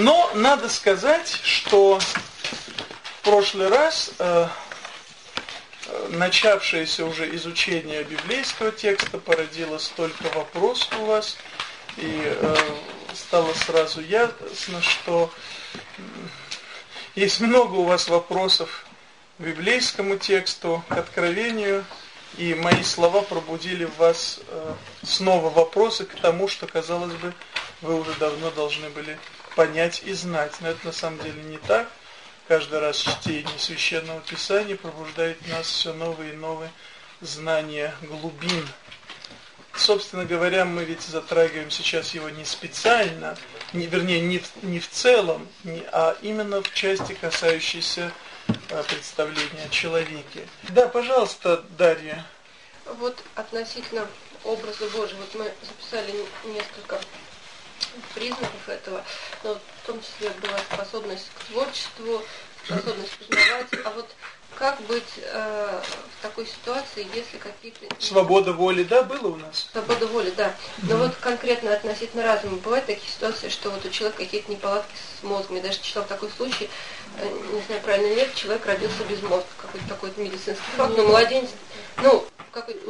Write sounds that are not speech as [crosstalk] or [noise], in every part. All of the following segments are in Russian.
Но надо сказать, что в прошлый раз э, э, начавшееся уже изучение библейского текста породило столько вопросов у вас, и э, стало сразу ясно, что есть много у вас вопросов к библейскому тексту, к откровению, и мои слова пробудили в вас э, снова вопросы к тому, что, казалось бы, вы уже давно должны были понять и знать. Но это на самом деле не так. Каждый раз чтение Священного Писания пробуждает в нас все новые и новые знания глубин. Собственно говоря, мы ведь затрагиваем сейчас его не специально, не, вернее, не в, не в целом, не, а именно в части, касающейся э, представления о человеке. Да, пожалуйста, Дарья. Вот относительно образа Божьего, вот мы записали несколько признаков этого, но в том числе была способность к творчеству, способность познавать, а вот как быть э, в такой ситуации, если какие-то... Свобода воли, да, было у нас? Свобода воли, да. Но вот конкретно относительно разума, бывают такие ситуации, что вот у человека какие-то неполадки с мозгом. Я даже читал такой случай, э, не знаю, правильно нет, человек родился без мозга, какой-то такой медицинский факт, но младенец, ну,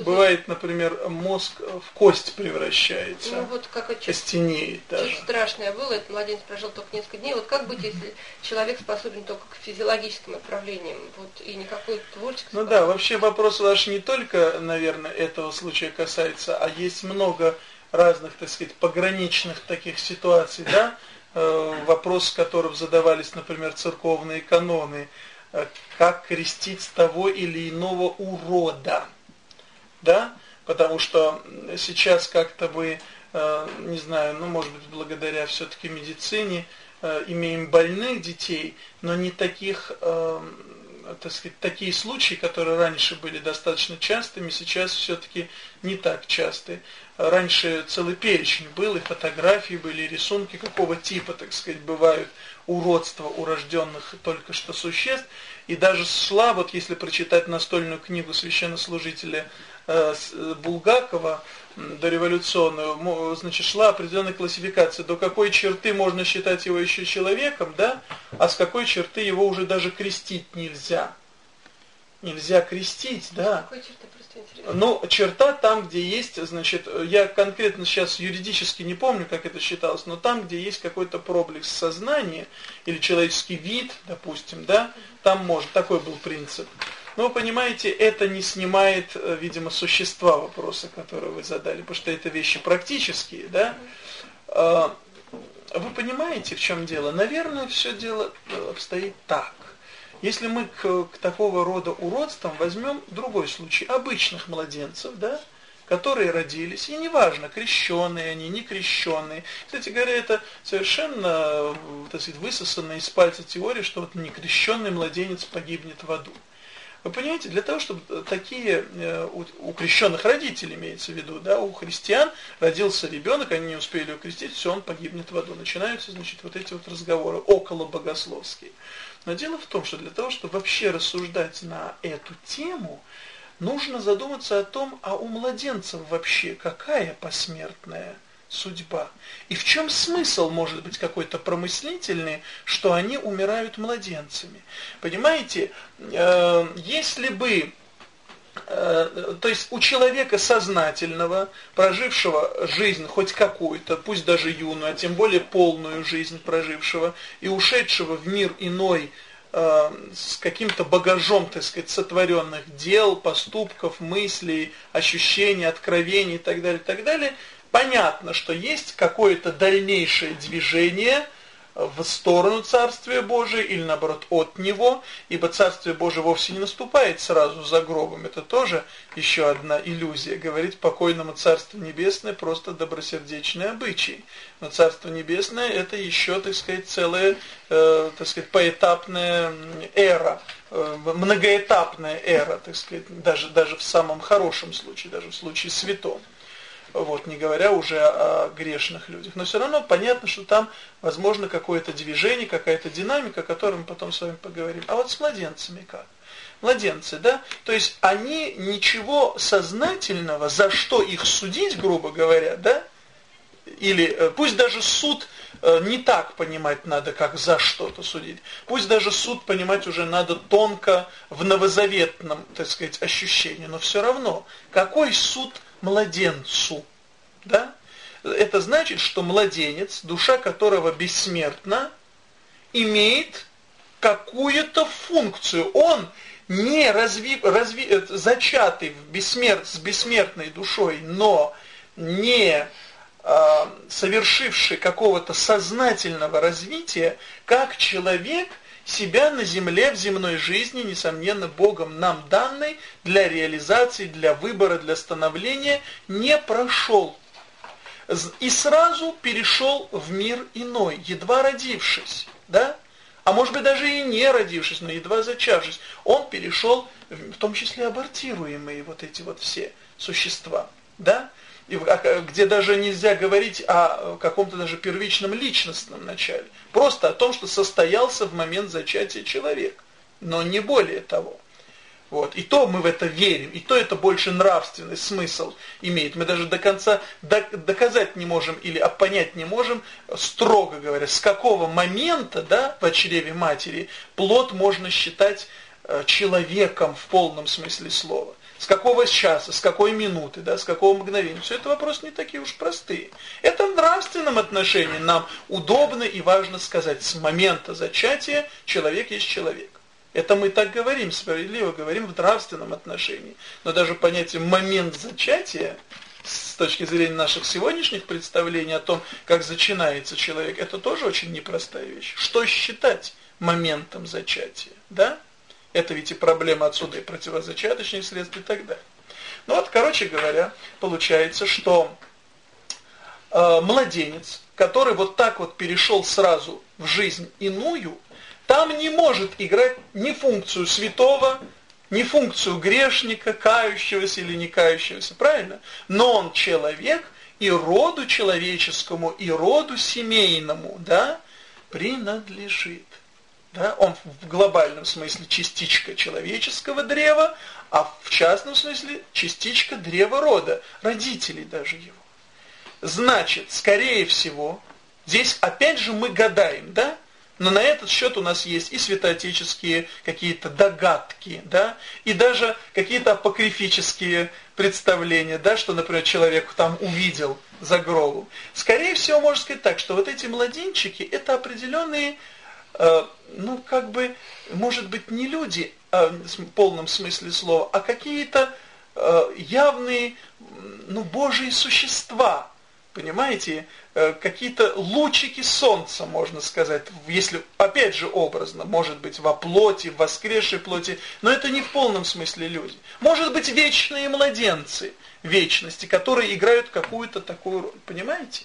Бывает, например, мозг в кость превращается. Ну вот как костенеет даже. Чуть страшное было, этот младенец прожил только несколько дней. Вот как быть, если человек способен только к физиологическим отправлениям, вот и никакой творческой Ну да, вообще вопрос ваш не только, наверное, этого случая касается, а есть много разных, так сказать, пограничных таких ситуаций, да, э, вопрос которых задавались, например, церковные каноны, э, как крестить того или иного урода да, потому что сейчас как-то вы, э, не знаю, ну, может быть, благодаря все-таки медицине, э, имеем больных детей, но не таких, э, так сказать, такие случаи, которые раньше были достаточно частыми, сейчас все-таки не так часты. Раньше целый перечень был, и фотографии были, и рисунки какого типа, так сказать, бывают уродства у рожденных только что существ. И даже шла, вот если прочитать настольную книгу священнослужителя Булгакова дореволюционную, значит, шла определенная классификация, до какой черты можно считать его еще человеком, да, а с какой черты его уже даже крестить нельзя. Нельзя крестить, да. Ну, черта там, где есть, значит, я конкретно сейчас юридически не помню, как это считалось, но там, где есть какой-то проблеск сознания или человеческий вид, допустим, да, там может, такой был принцип. Вы понимаете, это не снимает, э, видимо, существа вопроса, который вы задали, потому что это вещи практические, да? А, вы понимаете, в чем дело? Наверное, все дело э, обстоит так. Если мы к, к такого рода уродствам возьмем другой случай, обычных младенцев, да, которые родились, и неважно, крещенные они, не крещенные. Кстати говоря, это совершенно, так сказать, высосанная из пальца теория, что вот некрещенный младенец погибнет в аду. Вы понимаете, для того, чтобы э, такие э, у, крещенных родителей, имеется в виду, да, у христиан родился ребенок, они не успели его крестить, все, он погибнет в аду. Начинаются, значит, вот эти вот разговоры около богословские. Но дело в том, что для того, чтобы вообще рассуждать на эту тему, нужно задуматься о том, а у младенцев вообще какая посмертная судьба. И в чем смысл может быть какой-то промыслительный, что они умирают младенцами? Понимаете, э, если бы э, то есть у человека сознательного, прожившего жизнь хоть какую-то, пусть даже юную, а тем более полную жизнь прожившего и ушедшего в мир иной э, с каким-то багажом, так сказать, сотворенных дел, поступков, мыслей, ощущений, откровений и так далее, и так далее, понятно, что есть какое-то дальнейшее движение в сторону Царствия Божия или наоборот от него, ибо Царствие Божие вовсе не наступает сразу за гробом. Это тоже еще одна иллюзия. Говорить покойному Царству Небесное просто добросердечный обычай. Но Царство Небесное это еще, так сказать, целая, э, так сказать, поэтапная эра, э, многоэтапная эра, так сказать, даже, даже в самом хорошем случае, даже в случае святом вот, не говоря уже о грешных людях. Но все равно понятно, что там возможно какое-то движение, какая-то динамика, о которой мы потом с вами поговорим. А вот с младенцами как? Младенцы, да? То есть они ничего сознательного, за что их судить, грубо говоря, да? или э, пусть даже суд э, не так понимать надо, как за что-то судить. Пусть даже суд понимать уже надо тонко в новозаветном, так сказать, ощущении. Но все равно, какой суд младенцу? Да? Это значит, что младенец, душа которого бессмертна, имеет какую-то функцию. Он не разви, разви, э, зачатый в бессмерт, с бессмертной душой, но не э, совершивший какого-то сознательного развития, как человек себя на земле, в земной жизни, несомненно, Богом нам данной, для реализации, для выбора, для становления, не прошел. И сразу перешел в мир иной, едва родившись. Да? а может быть даже и не родившись, но едва зачавшись, он перешел, в том числе абортируемые вот эти вот все существа, да, и, а, где даже нельзя говорить о каком-то даже первичном личностном начале, просто о том, что состоялся в момент зачатия человек, но не более того. Вот. И то мы в это верим, и то это больше нравственный смысл имеет. Мы даже до конца доказать не можем или понять не можем, строго говоря, с какого момента да, в чреве матери плод можно считать э, человеком в полном смысле слова. С какого часа, с какой минуты, да, с какого мгновения. Все это вопросы не такие уж простые. Это в нравственном отношении нам удобно и важно сказать, с момента зачатия человек есть человек. Это мы так говорим, справедливо говорим в нравственном отношении. Но даже понятие момент зачатия, с точки зрения наших сегодняшних представлений о том, как зачинается человек, это тоже очень непростая вещь. Что считать моментом зачатия? Да? Это ведь и проблема отсюда и противозачаточных средств и так далее. Ну вот, короче говоря, получается, что э, младенец, который вот так вот перешел сразу в жизнь иную, там не может играть ни функцию святого, ни функцию грешника, кающегося или не кающегося, правильно? Но он человек, и роду человеческому, и роду семейному, да, принадлежит. Да? Он в глобальном смысле частичка человеческого древа, а в частном смысле частичка древа рода, родителей даже его. Значит, скорее всего, здесь опять же мы гадаем, да? Но на этот счет у нас есть и святоотеческие какие-то догадки, да, и даже какие-то апокрифические представления, да, что, например, человек там увидел за гробом. Скорее всего, можно сказать так, что вот эти младенчики, это определенные, ну, как бы, может быть, не люди э, в полном смысле слова, а какие-то э, явные, ну, божьи существа, понимаете, Э, какие-то лучики солнца, можно сказать, если, опять же, образно, может быть, во плоти, в воскресшей плоти, но это не в полном смысле люди. Может быть, вечные младенцы вечности, которые играют какую-то такую роль, понимаете?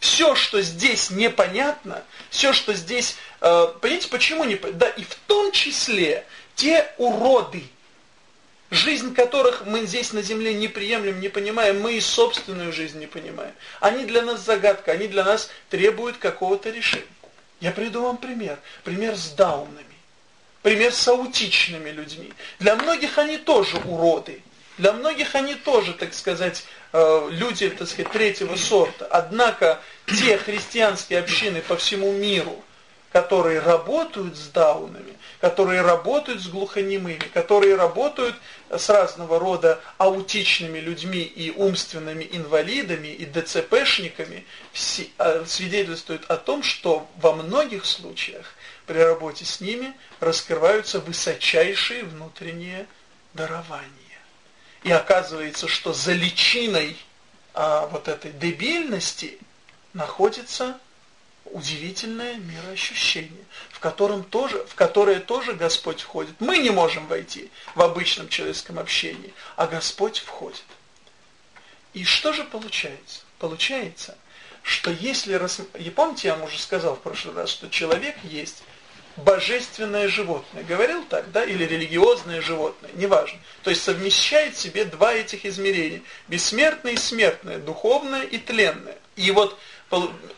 Все, что здесь непонятно, все, что здесь, э, понимаете, почему не Да, и в том числе те уроды, жизнь которых мы здесь на земле не приемлем, не понимаем, мы и собственную жизнь не понимаем. Они для нас загадка, они для нас требуют какого-то решения. Я приду вам пример. Пример с даунами. Пример с аутичными людьми. Для многих они тоже уроды. Для многих они тоже, так сказать, люди, так сказать, третьего сорта. Однако те христианские общины по всему миру, которые работают с даунами, которые работают с глухонемыми, которые работают с разного рода аутичными людьми и умственными инвалидами и ДЦПшниками, а, свидетельствуют о том, что во многих случаях при работе с ними раскрываются высочайшие внутренние дарования. И оказывается, что за личиной а, вот этой дебильности находится удивительное мироощущение, в, котором тоже, в которое тоже Господь входит. Мы не можем войти в обычном человеческом общении, а Господь входит. И что же получается? Получается, что если... И помните, я вам уже сказал в прошлый раз, что человек есть божественное животное. Говорил так, да? Или религиозное животное, неважно. То есть совмещает в себе два этих измерения. Бессмертное и смертное, духовное и тленное. И вот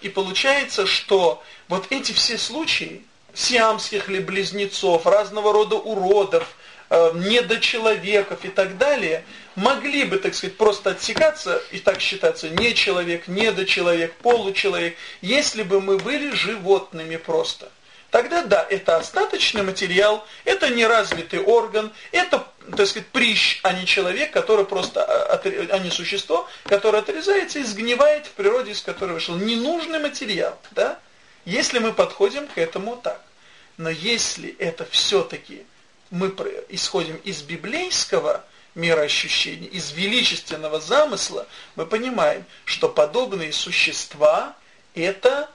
и получается, что вот эти все случаи сиамских ли близнецов, разного рода уродов, э, недочеловеков и так далее, могли бы, так сказать, просто отсекаться и так считаться не человек, недочеловек, получеловек, если бы мы были животными просто. Тогда да, это остаточный материал, это неразвитый орган, это, так сказать, прищ, а не человек, который просто, а, а не существо, которое отрезается и сгнивает в природе, из которой вышел. Ненужный материал, да? Если мы подходим к этому так. Но если это все-таки мы исходим из библейского мироощущения, из величественного замысла, мы понимаем, что подобные существа это,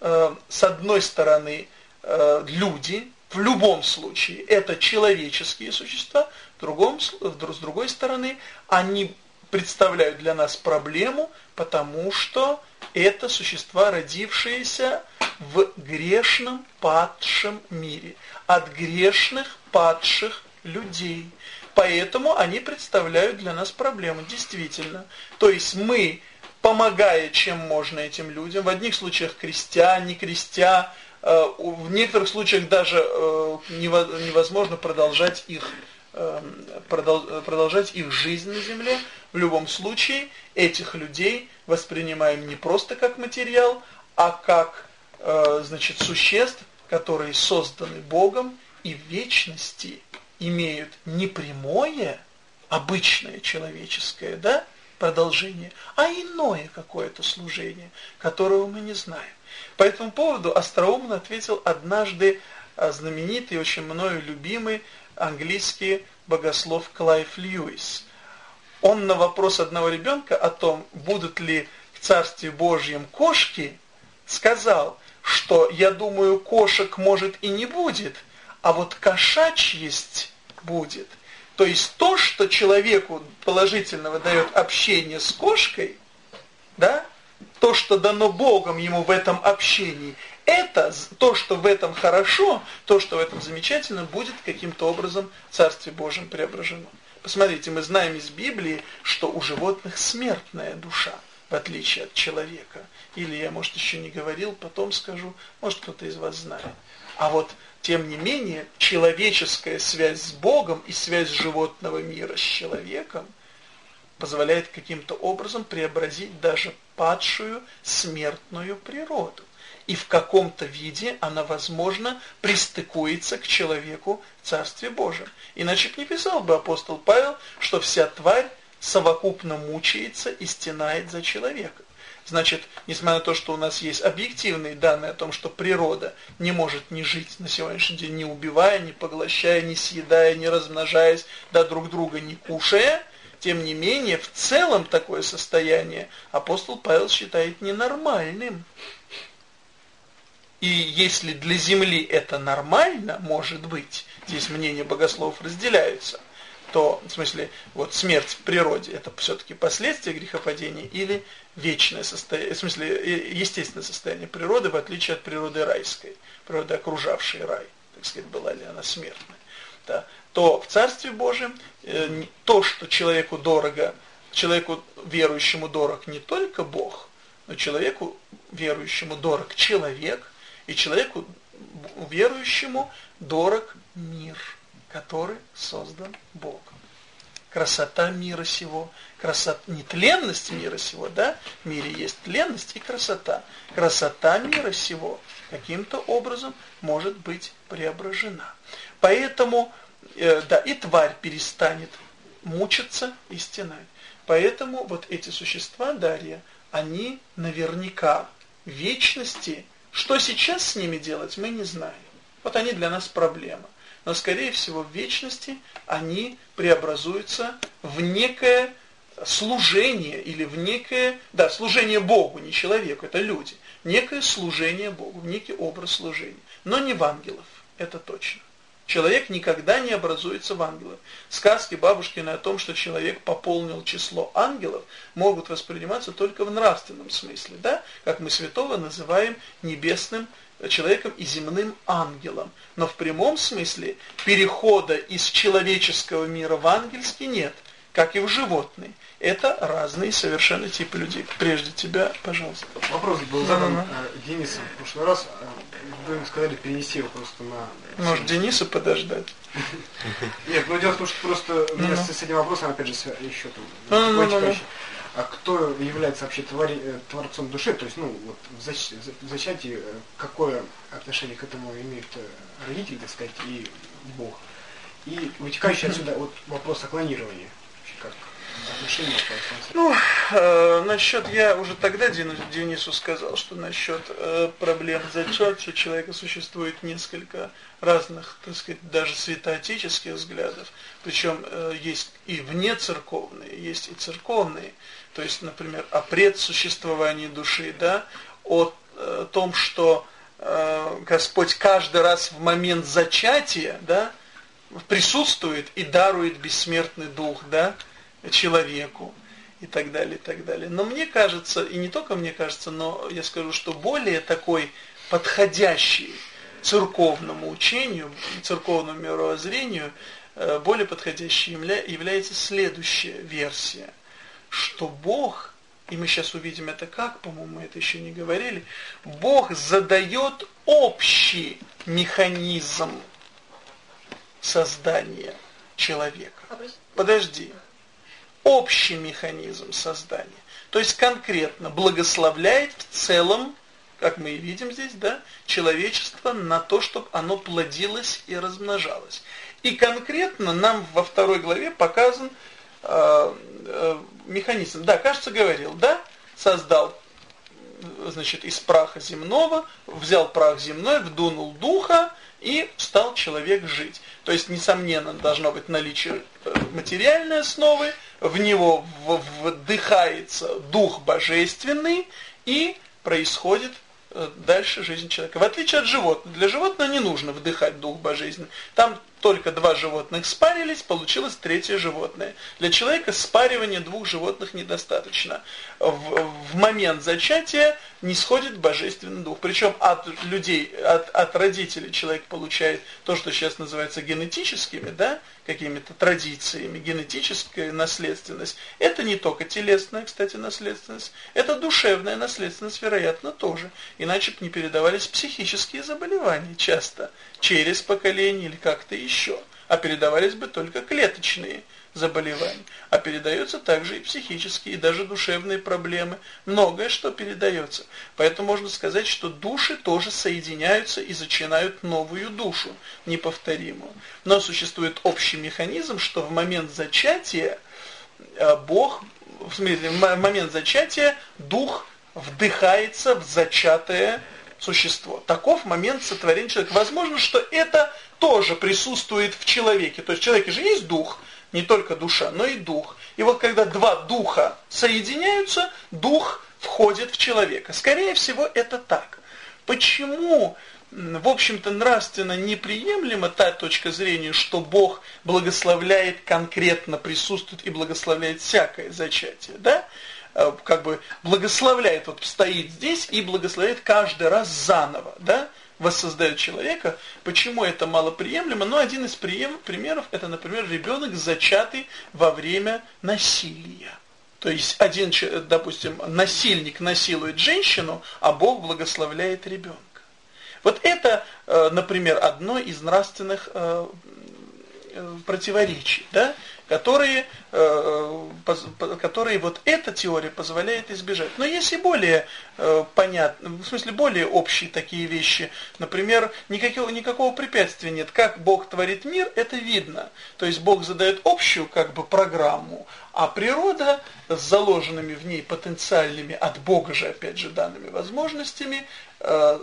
э, с одной стороны, люди, в любом случае, это человеческие существа, в другом, с другой стороны, они представляют для нас проблему, потому что это существа, родившиеся в грешном падшем мире, от грешных падших людей. Поэтому они представляют для нас проблему, действительно. То есть мы, помогая чем можно этим людям, в одних случаях крестя, не крестя, э, в некоторых случаях даже э, невозможно продолжать их э, продолжать их жизнь на земле. В любом случае, этих людей воспринимаем не просто как материал, а как Э, значит, существ, которые созданы Богом и в вечности имеют не прямое, обычное человеческое, да, продолжение, а иное какое-то служение, которого мы не знаем. По этому поводу остроумно ответил однажды э, знаменитый, очень мною любимый английский богослов Клайв Льюис. Он на вопрос одного ребенка о том, будут ли в Царстве Божьем кошки, сказал – что, я думаю, кошек может и не будет, а вот кошачьесть будет. То есть то, что человеку положительного дает общение с кошкой, да, то, что дано Богом ему в этом общении, это, то, что в этом хорошо, то, что в этом замечательно, будет каким-то образом в Царстве Божьем преображено. Посмотрите, мы знаем из Библии, что у животных смертная душа, в отличие от человека. Или я, может, еще не говорил, потом скажу, может, кто-то из вас знает. А вот, тем не менее, человеческая связь с Богом и связь животного мира с человеком позволяет каким-то образом преобразить даже падшую смертную природу. И в каком-то виде она, возможно, пристыкуется к человеку в Царстве Божьем. Иначе бы не писал бы апостол Павел, что вся тварь совокупно мучается и стенает за человека. Значит, несмотря на то, что у нас есть объективные данные о том, что природа не может не жить на сегодняшний день, не убивая, не поглощая, не съедая, не размножаясь, да друг друга не кушая, тем не менее, в целом такое состояние апостол Павел считает ненормальным. И если для Земли это нормально, может быть, здесь мнения богословов разделяются, то, в смысле, вот смерть в природе, это все-таки последствия грехопадения или вечное состояние, в смысле, естественное состояние природы, в отличие от природы райской, природы, окружавшей рай, так сказать, была ли она смертная, да, то в Царстве Божьем э, то, что человеку дорого, человеку верующему дорог не только Бог, но человеку верующему дорог человек, и человеку верующему дорог мир который создан Богом. Красота мира сего, красота, не тленность мира сего, да, в мире есть тленность и красота. Красота мира сего каким-то образом может быть преображена. Поэтому, да, и тварь перестанет мучиться и стенать. Поэтому вот эти существа, Дарья, они наверняка в вечности, что сейчас с ними делать, мы не знаем. Вот они для нас проблема но скорее всего в вечности они преобразуются в некое служение или в некое, да, служение Богу, не человеку, это люди, некое служение Богу, некий образ служения, но не в ангелов, это точно. Человек никогда не образуется в ангелов. Сказки бабушкины о том, что человек пополнил число ангелов, могут восприниматься только в нравственном смысле, да? Как мы святого называем небесным человеком и земным ангелом. Но в прямом смысле перехода из человеческого мира в ангельский нет, как и в животный. Это разные совершенно типы людей. Прежде тебя, пожалуйста. Вопрос был задан mm -hmm. Денисом в прошлый раз. Вы сказали перенести его просто на... Может, Дениса подождать? Нет, ну дело в том, что просто у меня с этим вопросом, опять же, еще там... А кто является вообще твори, э, творцом души, то есть, ну, вот в, зач, в зачатии э, какое отношение к этому имеют э, родители, так сказать, и Бог. И вытекающий отсюда вот вопрос о клонировании. Ну, э, насчет, я уже тогда Денису сказал, что насчет э, проблем зачатия человека существует несколько разных, так сказать, даже святоотеческих взглядов. Причем э, есть и вне церковные, есть и церковные. То есть, например, о предсуществовании души, да, о э, том, что э, Господь каждый раз в момент зачатия, да, присутствует и дарует бессмертный дух, да, человеку и так далее, и так далее. Но мне кажется, и не только мне кажется, но я скажу, что более такой подходящий церковному учению, церковному мировоззрению, э, более подходящей является следующая версия, что Бог, и мы сейчас увидим это как, по-моему, мы это еще не говорили, Бог задает общий механизм создания человека. А Подожди общий механизм создания. То есть конкретно благословляет в целом, как мы и видим здесь, да, человечество на то, чтобы оно плодилось и размножалось. И конкретно нам во второй главе показан э, э, механизм. Да, кажется, говорил, да, создал значит, из праха земного, взял прах земной, вдунул духа, и стал человек жить. То есть, несомненно, должно быть наличие э, материальной основы, в него вдыхается дух божественный и происходит э, дальше жизнь человека. В отличие от животных. Для животного не нужно вдыхать дух божественный. Там только два животных спарились, получилось третье животное. Для человека спаривания двух животных недостаточно. В, в момент зачатия не сходит божественный дух. Причем от людей, от, от родителей человек получает то, что сейчас называется генетическими, да, какими-то традициями, генетическая наследственность. Это не только телесная, кстати, наследственность, это душевная наследственность, вероятно, тоже. Иначе бы не передавались психические заболевания часто, через поколение или как-то еще, а передавались бы только клеточные заболеваний. А передаются также и психические, и даже душевные проблемы. Многое что передается. Поэтому можно сказать, что души тоже соединяются и зачинают новую душу, неповторимую. Но существует общий механизм, что в момент зачатия э, Бог, в смысле, в момент зачатия дух вдыхается в зачатое существо. Таков момент сотворения человека. Возможно, что это тоже присутствует в человеке. То есть в человеке же есть дух, не только душа, но и дух. И вот когда два духа соединяются, дух входит в человека. Скорее всего, это так. Почему, в общем-то, нравственно неприемлема та точка зрения, что Бог благословляет конкретно, присутствует и благословляет всякое зачатие, да? Э, как бы благословляет, вот стоит здесь и благословляет каждый раз заново, да? Воссоздает человека. Почему это малоприемлемо? Но один из примеров, это, например, ребенок, зачатый во время насилия. То есть один, допустим, насильник насилует женщину, а Бог благословляет ребенка. Вот это, э, например, одно из нравственных э, э, противоречий. Да? Которые, э, которые вот эта теория позволяет избежать. Но есть и более э, понятные, в смысле более общие такие вещи. Например, никакого, никакого препятствия нет. Как Бог творит мир, это видно. То есть Бог задает общую как бы программу, а природа с заложенными в ней потенциальными, от Бога же опять же данными возможностями, э,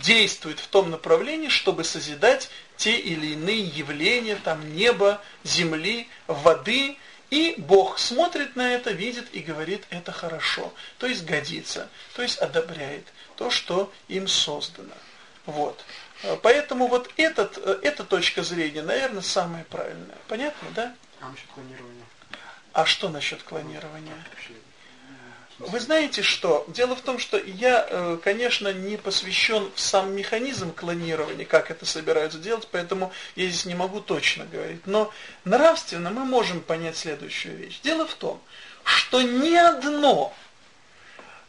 действует в том направлении, чтобы созидать те или иные явления, там неба, земли, воды, и Бог смотрит на это, видит и говорит, это хорошо, то есть годится, то есть одобряет то, что им создано. Вот. Поэтому вот этот, эта точка зрения, наверное, самая правильная. Понятно, да? А насчет клонирования? А что насчет клонирования? Вы знаете что? Дело в том, что я, э, конечно, не посвящен в сам механизм клонирования, как это собираются делать, поэтому я здесь не могу точно говорить. Но нравственно мы можем понять следующую вещь. Дело в том, что ни одно,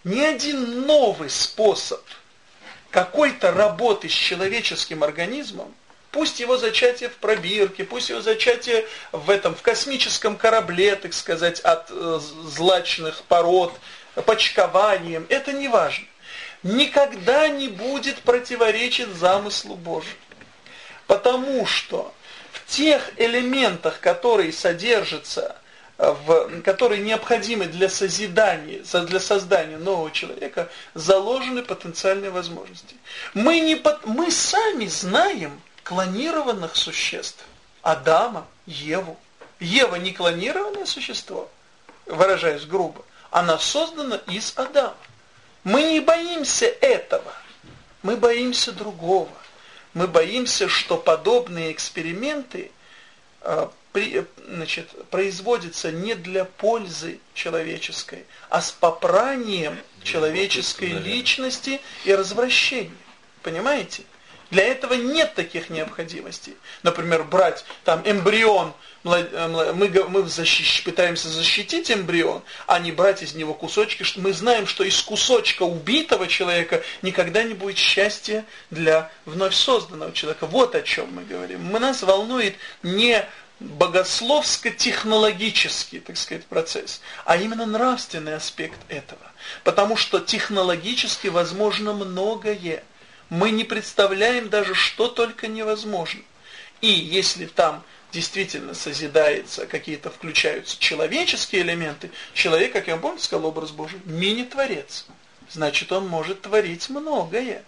ни один новый способ какой-то работы с человеческим организмом, пусть его зачатие в пробирке, пусть его зачатие в этом, в космическом корабле, так сказать, от э, злачных пород, почкованием, это не важно. Никогда не будет противоречить замыслу Божьему. Потому что в тех элементах, которые содержатся в, которые необходимы для созидания, для создания нового человека, заложены потенциальные возможности. Мы, не, мы сами знаем клонированных существ. Адама, Еву. Ева не клонированное существо, выражаясь грубо. Она создана из Адама. Мы не боимся этого. Мы боимся другого. Мы боимся, что подобные эксперименты а, при, значит, производится не для пользы человеческой, а с попранием человеческой личности и развращением. Понимаете? Для этого нет таких необходимостей. Например, брать там эмбрион, мы, мы защищ, пытаемся защитить эмбрион, а не брать из него кусочки. Мы знаем, что из кусочка убитого человека никогда не будет счастья для вновь созданного человека. Вот о чем мы говорим. Мы, нас волнует не богословско-технологический, так сказать, процесс, а именно нравственный аспект этого. Потому что технологически возможно многое. Мы не представляем даже, что только невозможно. И если там действительно созидается, какие-то включаются человеческие элементы, человек, как я помню, сказал образ Божий, мини-творец. Значит, он может творить многое.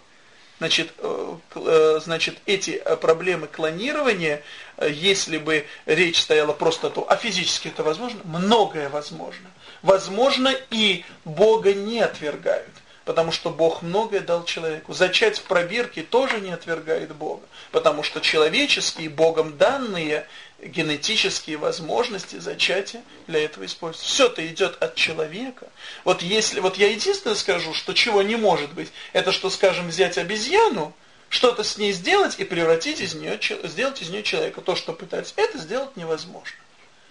Значит, э, э, значит, эти э, проблемы клонирования, если бы речь стояла просто то, а физически это возможно, многое возможно. Возможно и Бога не отвергают, потому что Бог многое дал человеку. Зачать в пробирке тоже не отвергает Бога, потому что человеческие, Богом данные генетические возможности зачатия для этого используются. Все это идет от человека. Вот если, вот я единственное скажу, что чего не может быть, это что, скажем, взять обезьяну, что-то с ней сделать и превратить из нее, сделать из нее человека. То, что пытается, это сделать невозможно.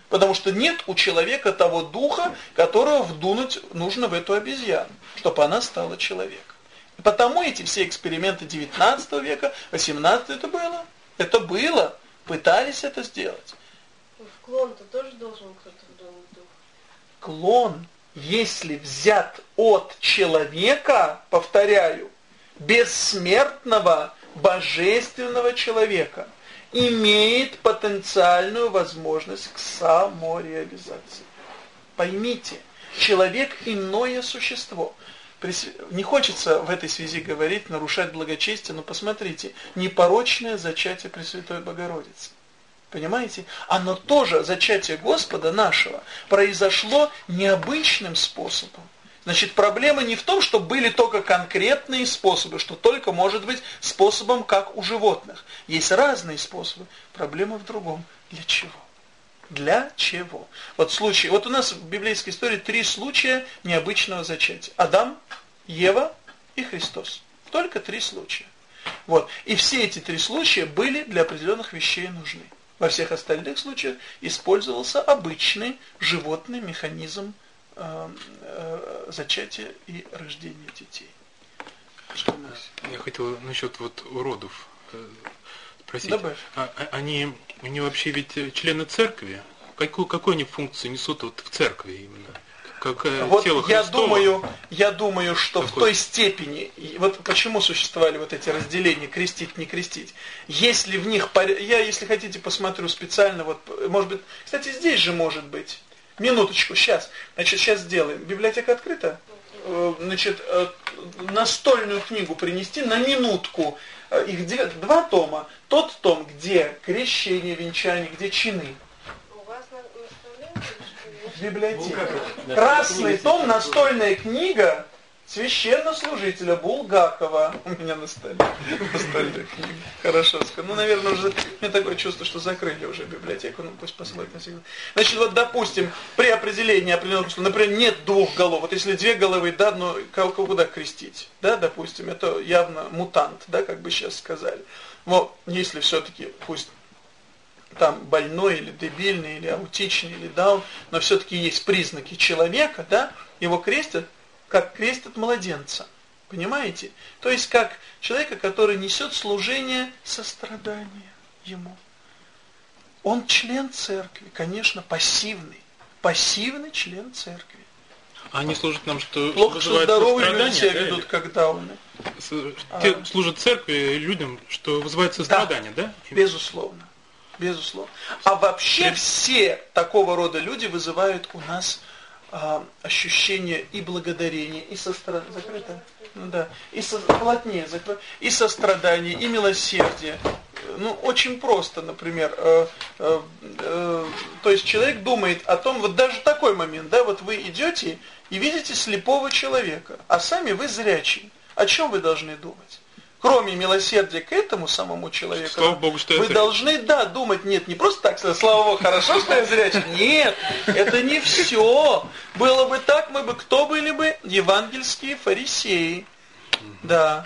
Потому что нет у человека того духа, которого вдунуть нужно в эту обезьяну, чтобы она стала человеком. И потому эти все эксперименты 19 века, 18 это было. Это было пытались это сделать. В клон-то тоже должен кто-то вдумать дух. Клон, если взят от человека, повторяю, бессмертного, божественного человека, имеет потенциальную возможность к самореализации. Поймите, человек иное существо. Не хочется в этой связи говорить, нарушать благочестие, но посмотрите, непорочное зачатие Пресвятой Богородицы. Понимаете? Оно тоже, зачатие Господа нашего, произошло необычным способом. Значит, проблема не в том, что были только конкретные способы, что только может быть способом, как у животных. Есть разные способы. Проблема в другом. Для чего? Для чего? Вот случай, вот у нас в библейской истории три случая необычного зачатия. Адам, Ева и Христос. Только три случая. Вот. И все эти три случая были для определенных вещей нужны. Во всех остальных случаях использовался обычный животный механизм зачатия и рождения детей. Я хотел насчет вот уродов э, спросить. Добавь. А, а, они, они вообще ведь э, члены церкви? Какую, какую они функцию несут вот в церкви именно? Как э, вот тело я думаю, я думаю, что Какой? в той степени, вот почему существовали вот эти разделения, крестить, не крестить. Если в них, я, если хотите, посмотрю специально, вот, может быть, кстати, здесь же может быть. Минуточку, сейчас. Значит, сейчас сделаем. Библиотека открыта? Э, значит, настольную книгу принести на минутку Э, их два тома. Тот том, где крещение, венчание, где чины. В библиотеке. Красный том, настольная книга священнослужителя Булгакова у меня на столе. Настольная книга. Хорошо. Ну, наверное, уже мне такое чувство, что закрыли уже библиотеку. Ну, пусть посмотрим навсегда. Значит, вот, допустим, при определении определенного, например, нет двух голов. Вот если две головы, да, но куда крестить? Да, допустим, это явно мутант, да, как бы сейчас сказали. Но если все-таки, пусть там больной или дебильный, или аутичный, или даун, но все-таки есть признаки человека, да, его крестят, как крестят младенца. Понимаете? То есть как человека, который несет служение сострадания ему. Он член церкви, конечно, пассивный. Пассивный член церкви. Они служат нам, что Плохо, что здоровые люди себя да, ведут, как дауны. Те а... служат церкви людям, что вызывает сострадание, да? да? Безусловно. Безусловно. А вообще все такого рода люди вызывают у нас а, ощущение и благодарения, и сострадания. Закрыто? Ну да. И со... плотнее закрыто. И сострадания, и милосердия. Ну, очень просто, например. Э, э, э, то есть человек думает о том, вот даже такой момент, да, вот вы идете и видите слепого человека, а сами вы зрячий. О чем вы должны думать? Кроме милосердия к этому самому человеку, Слава Богу, что вы должны, да, думать, нет, не просто так слава Богу, хорошо, что я зрячий. Нет, это не все. Было бы так, мы бы, кто были бы? Евангельские фарисеи. Да.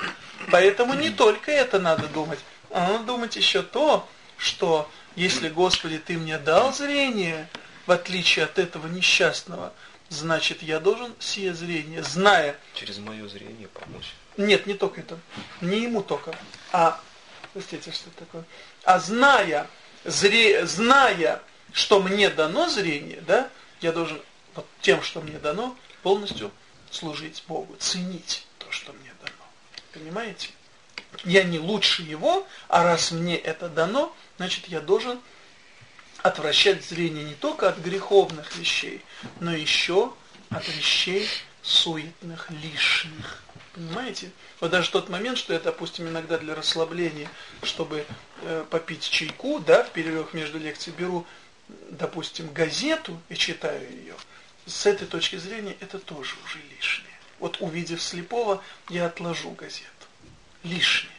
Поэтому не только это надо думать, а надо думать еще то, что если, Господи, Ты мне дал зрение, в отличие от этого несчастного, значит, я должен сие зрение, зная... Через мое зрение помочь. Нет, не только это. Не ему только. А, простите, что такое? А зная, зре, зная, что мне дано зрение, да, я должен вот тем, что мне дано, полностью служить Богу, ценить то, что мне дано. Понимаете? Я не лучше его, а раз мне это дано, значит, я должен отвращать зрение не только от греховных вещей, но еще от вещей суетных, лишних. Понимаете? Вот даже тот момент, что я, допустим, иногда для расслабления, чтобы э, попить чайку, да, в перерывах между лекциями беру, допустим, газету и читаю ее, с этой точки зрения это тоже уже лишнее. Вот увидев слепого, я отложу газету. Лишнее.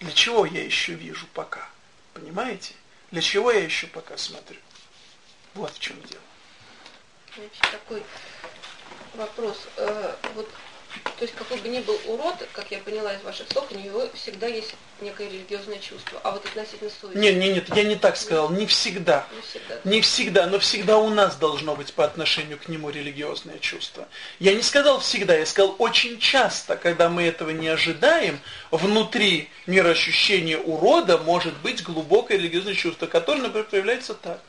Для чего я еще вижу пока? Понимаете? Для чего я еще пока смотрю? Вот в чем дело. Значит, такой вопрос. Э, вот, то есть какой бы ни был урод, как я поняла из ваших слов, у него всегда есть некое религиозное чувство. А вот относительно совести... Нет, нет, нет, я не так сказал. Не всегда. Не всегда. Не всегда, но всегда у нас должно быть по отношению к нему религиозное чувство. Я не сказал всегда, я сказал очень часто, когда мы этого не ожидаем, внутри мироощущения урода может быть глубокое религиозное чувство, которое, например, проявляется так.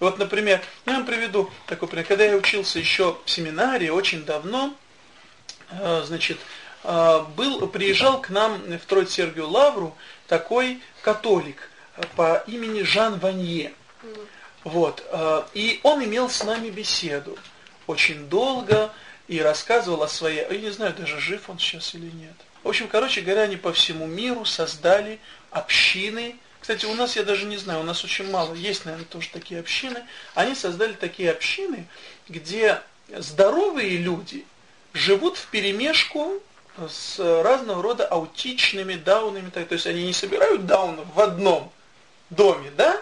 Вот, например, я вам приведу такой пример. Когда я учился еще в семинарии очень давно, значит, э, был, приезжал к нам в Троиц Сергию Лавру такой католик по имени Жан Ванье. Вот, э, и он имел с нами беседу очень долго и рассказывал о своей, я не знаю, даже жив он сейчас или нет. В общем, короче говоря, они по всему миру создали общины, кстати, у нас, я даже не знаю, у нас очень мало, есть, наверное, тоже такие общины. Они создали такие общины, где здоровые люди живут в перемешку с разного рода аутичными даунами. То есть они не собирают даунов в одном доме, да?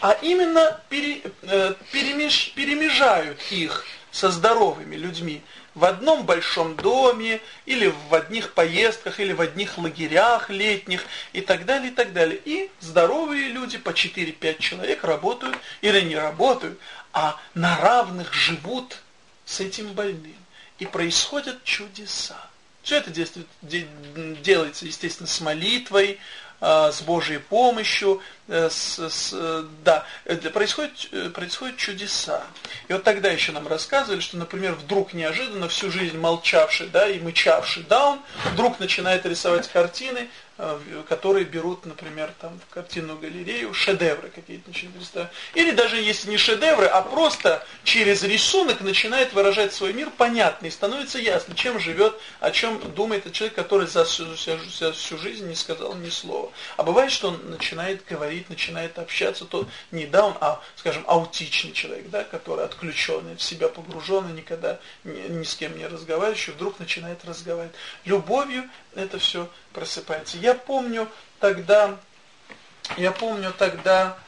А именно пере, э, перемеш, перемежают их со здоровыми людьми в одном большом доме, или в одних поездках, или в одних лагерях летних, и так далее, и так далее. И здоровые люди, по 4-5 человек, работают или не работают, а на равных живут с этим больным. И происходят чудеса. Все это делается, естественно, с молитвой, с Божьей помощью, э, с, с, да, происходят, э, происходят чудеса. И вот тогда еще нам рассказывали, что, например, вдруг неожиданно всю жизнь молчавший да, и мычавший Даун вдруг начинает рисовать картины, Э, которые берут, например, там в картинную галерею шедевры какие-то начинают рисовать. Или даже если не шедевры, а просто через рисунок начинает выражать свой мир понятно и становится ясно, чем живет, о чем думает этот человек, который за всю, за всю жизнь не сказал ни слова. А бывает, что он начинает говорить, начинает общаться, то не даун, а, скажем, аутичный человек, да, который отключенный, в себя погруженный, никогда ни, ни с кем не разговаривающий, вдруг начинает разговаривать. Любовью это все просыпается. Я помню тогда, я помню тогда,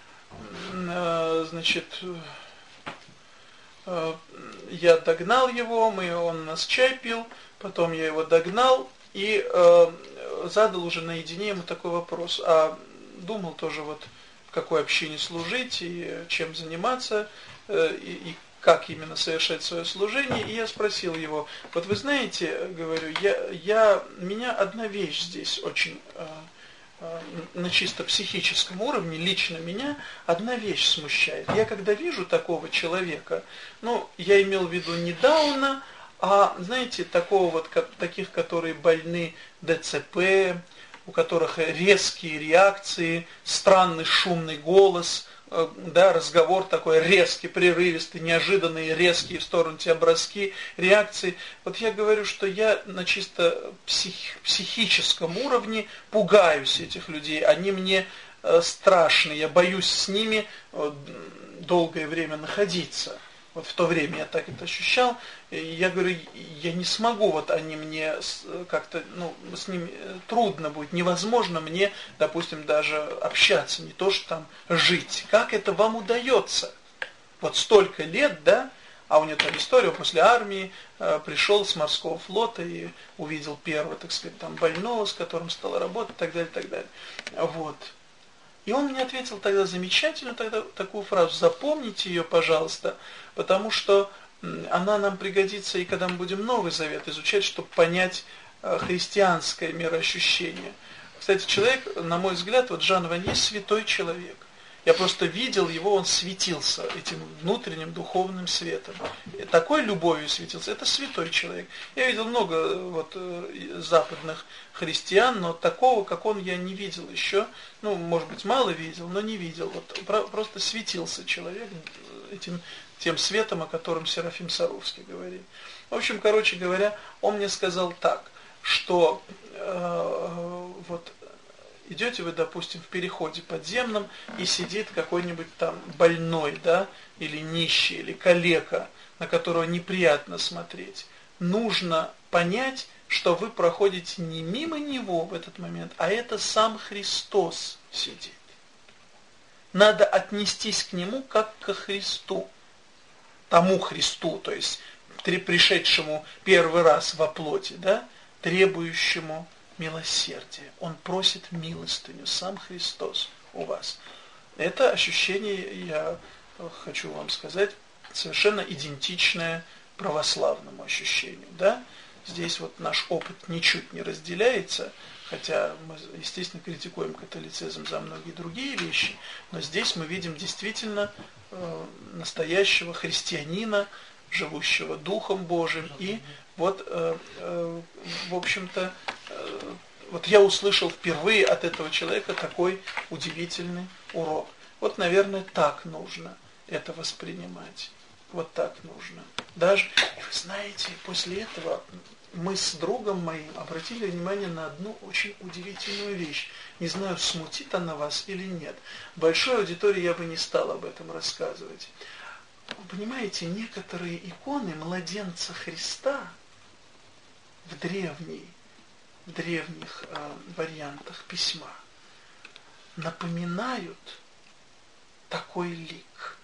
э, значит, э, я догнал его, мы, он нас чай пил, потом я его догнал и э, задал уже наедине ему такой вопрос, а думал тоже вот в какой общине служить и чем заниматься, и, и как именно совершать свое служение, и я спросил его, вот вы знаете, говорю, я, я, меня одна вещь здесь очень э, э, на чисто психическом уровне, лично меня, одна вещь смущает. Я когда вижу такого человека, ну, я имел в виду не Дауна, а, знаете, такого вот, как, таких, которые больны ДЦП, у которых резкие реакции, странный шумный голос, э, да, разговор такой резкий, прерывистый, неожиданные, резкие в сторону тебя броски, реакции. Вот я говорю, что я на чисто псих, психическом уровне пугаюсь этих людей. Они мне э, страшны, я боюсь с ними э, долгое время находиться. Вот в то время я так это ощущал. Я говорю, я не смогу, вот они мне как-то, ну, с ними э, трудно будет, невозможно мне, допустим, даже общаться, не то что там жить. Как это вам удается? Вот столько лет, да, а у него там история, после армии э, пришел с морского флота и увидел первого, так сказать, там больного, с которым стал работать, и так далее, и так далее. Вот. И он мне ответил тогда замечательно тогда такую фразу, запомните ее, пожалуйста, потому что она нам пригодится и когда мы будем Новый Завет изучать, чтобы понять э, христианское мироощущение. Кстати, человек, на мой взгляд, вот Жан Ванье святой человек. Я просто видел его, он светился этим внутренним духовным светом. И такой любовью светился. Это святой человек. Я видел много э, вот э, западных христиан, но такого, как он, я не видел еще. Ну, может быть, мало видел, но не видел. Вот просто светился человек этим тем светом, о котором Серафим Саровский говорит. В общем, короче говоря, он мне сказал так, что э, вот идете вы, допустим, в переходе подземном, и сидит какой-нибудь там больной, да, или нищий, или калека, на которого неприятно смотреть. Нужно понять, что вы проходите не мимо него в этот момент, а это сам Христос сидит. Надо отнестись к нему как к Христу, тому Христу, то есть пришедшему первый раз во плоти, да, требующему милосердие. Он просит милостыню, сам Христос у вас. Это ощущение, я хочу вам сказать, совершенно идентичное православному ощущению. Да? Здесь вот наш опыт ничуть не разделяется, хотя мы, естественно, критикуем католицизм за многие другие вещи, но здесь мы видим действительно настоящего христианина, живущего Духом Божиим и вот, э, э, в общем-то, э, вот я услышал впервые от этого человека такой удивительный урок. Вот, наверное, так нужно это воспринимать. Вот так нужно. Даже, и вы знаете, после этого мы с другом моим обратили внимание на одну очень удивительную вещь. Не знаю, смутит она вас или нет. Большой аудитории я бы не стал об этом рассказывать. Понимаете, некоторые иконы младенца Христа – в древней, в древних э, вариантах письма напоминают такой лик,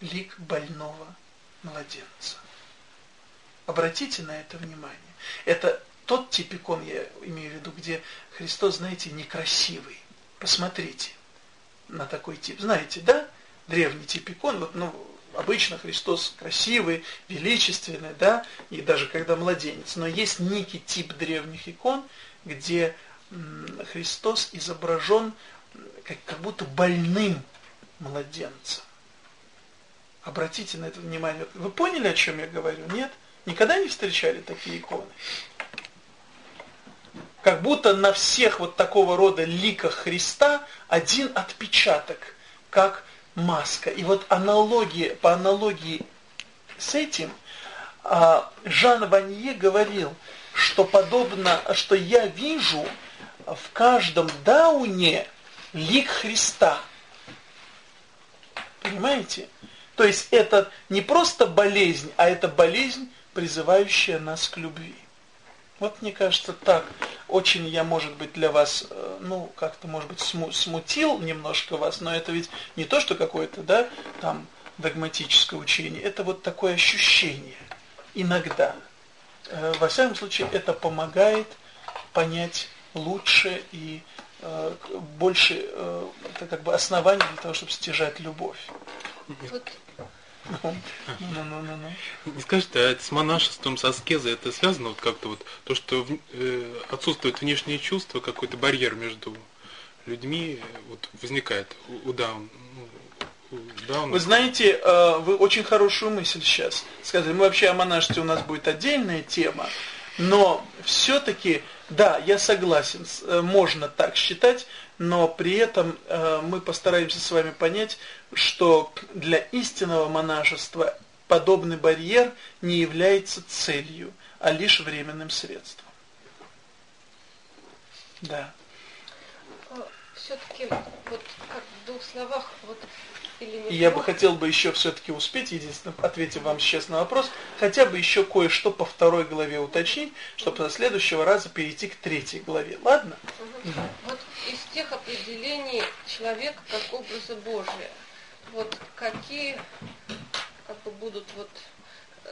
лик больного младенца. Обратите на это внимание. Это тот тип икон, я имею в виду, где Христос, знаете, некрасивый. Посмотрите на такой тип. Знаете, да? Древний тип икон, вот, ну, обычно Христос красивый, величественный, да, и даже когда младенец. Но есть некий тип древних икон, где Христос изображен как, как будто больным младенцем. Обратите на это внимание. Вы поняли, о чем я говорю? Нет? Никогда не встречали такие иконы? Как будто на всех вот такого рода ликах Христа один отпечаток, как маска. И вот аналогии, по аналогии с этим а, Жан Ванье говорил, что подобно, что я вижу в каждом дауне лик Христа. Понимаете? То есть это не просто болезнь, а это болезнь, призывающая нас к любви. Вот мне кажется так, очень я, может быть, для вас, э, ну, как-то, может быть, смутил немножко вас, но это ведь не то, что какое-то, да, там, догматическое учение, это вот такое ощущение, иногда. Э, во всяком случае, это помогает понять лучше и э, больше, это как бы основание для того, чтобы стяжать любовь. Вот Скажете, а с монашеством, с аскезой это связано вот как-то вот то, что э, отсутствует внешние чувства, какой-то барьер между людьми вот возникает у, у даун, ну. Вы знаете, э, вы очень хорошую мысль сейчас сказали. Мы вообще о монашестве у нас будет отдельная тема, но все-таки, да, я согласен, э, можно так считать, но при этом э, мы постараемся с вами понять, что для истинного монашества подобный барьер не является целью, а лишь временным средством. Да. Все-таки, вот как в двух словах, вот и я бы хотел бы еще все-таки успеть, единственное, ответив вам сейчас на вопрос, хотя бы еще кое-что по второй главе уточнить, чтобы до следующего раза перейти к третьей главе. Ладно? Угу. Вот из тех определений человека как образа Божия, вот какие как бы будут вот,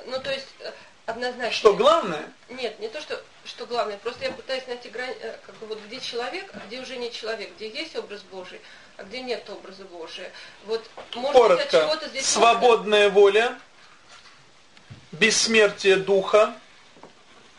ну то есть э, однозначно. Что главное? Нет, не то, что, что главное. Просто я пытаюсь найти грань, э, как бы вот где человек, а где уже не человек, где есть образ Божий, а где нет образа Божия. Вот, может Коротко. быть, от чего-то здесь... Свободная можно... воля, бессмертие духа,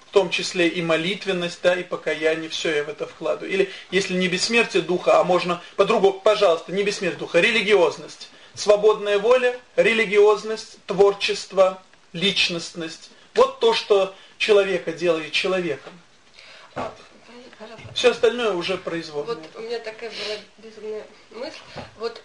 в том числе и молитвенность, да, и покаяние, все я в это вкладываю. Или, если не бессмертие духа, а можно по-другому, пожалуйста, не бессмертие духа, религиозность. Свободная воля, религиозность, творчество, личностность. Вот то, что человека делает человеком. Все остальное уже производное. Вот у меня такая была безумная мысль. Вот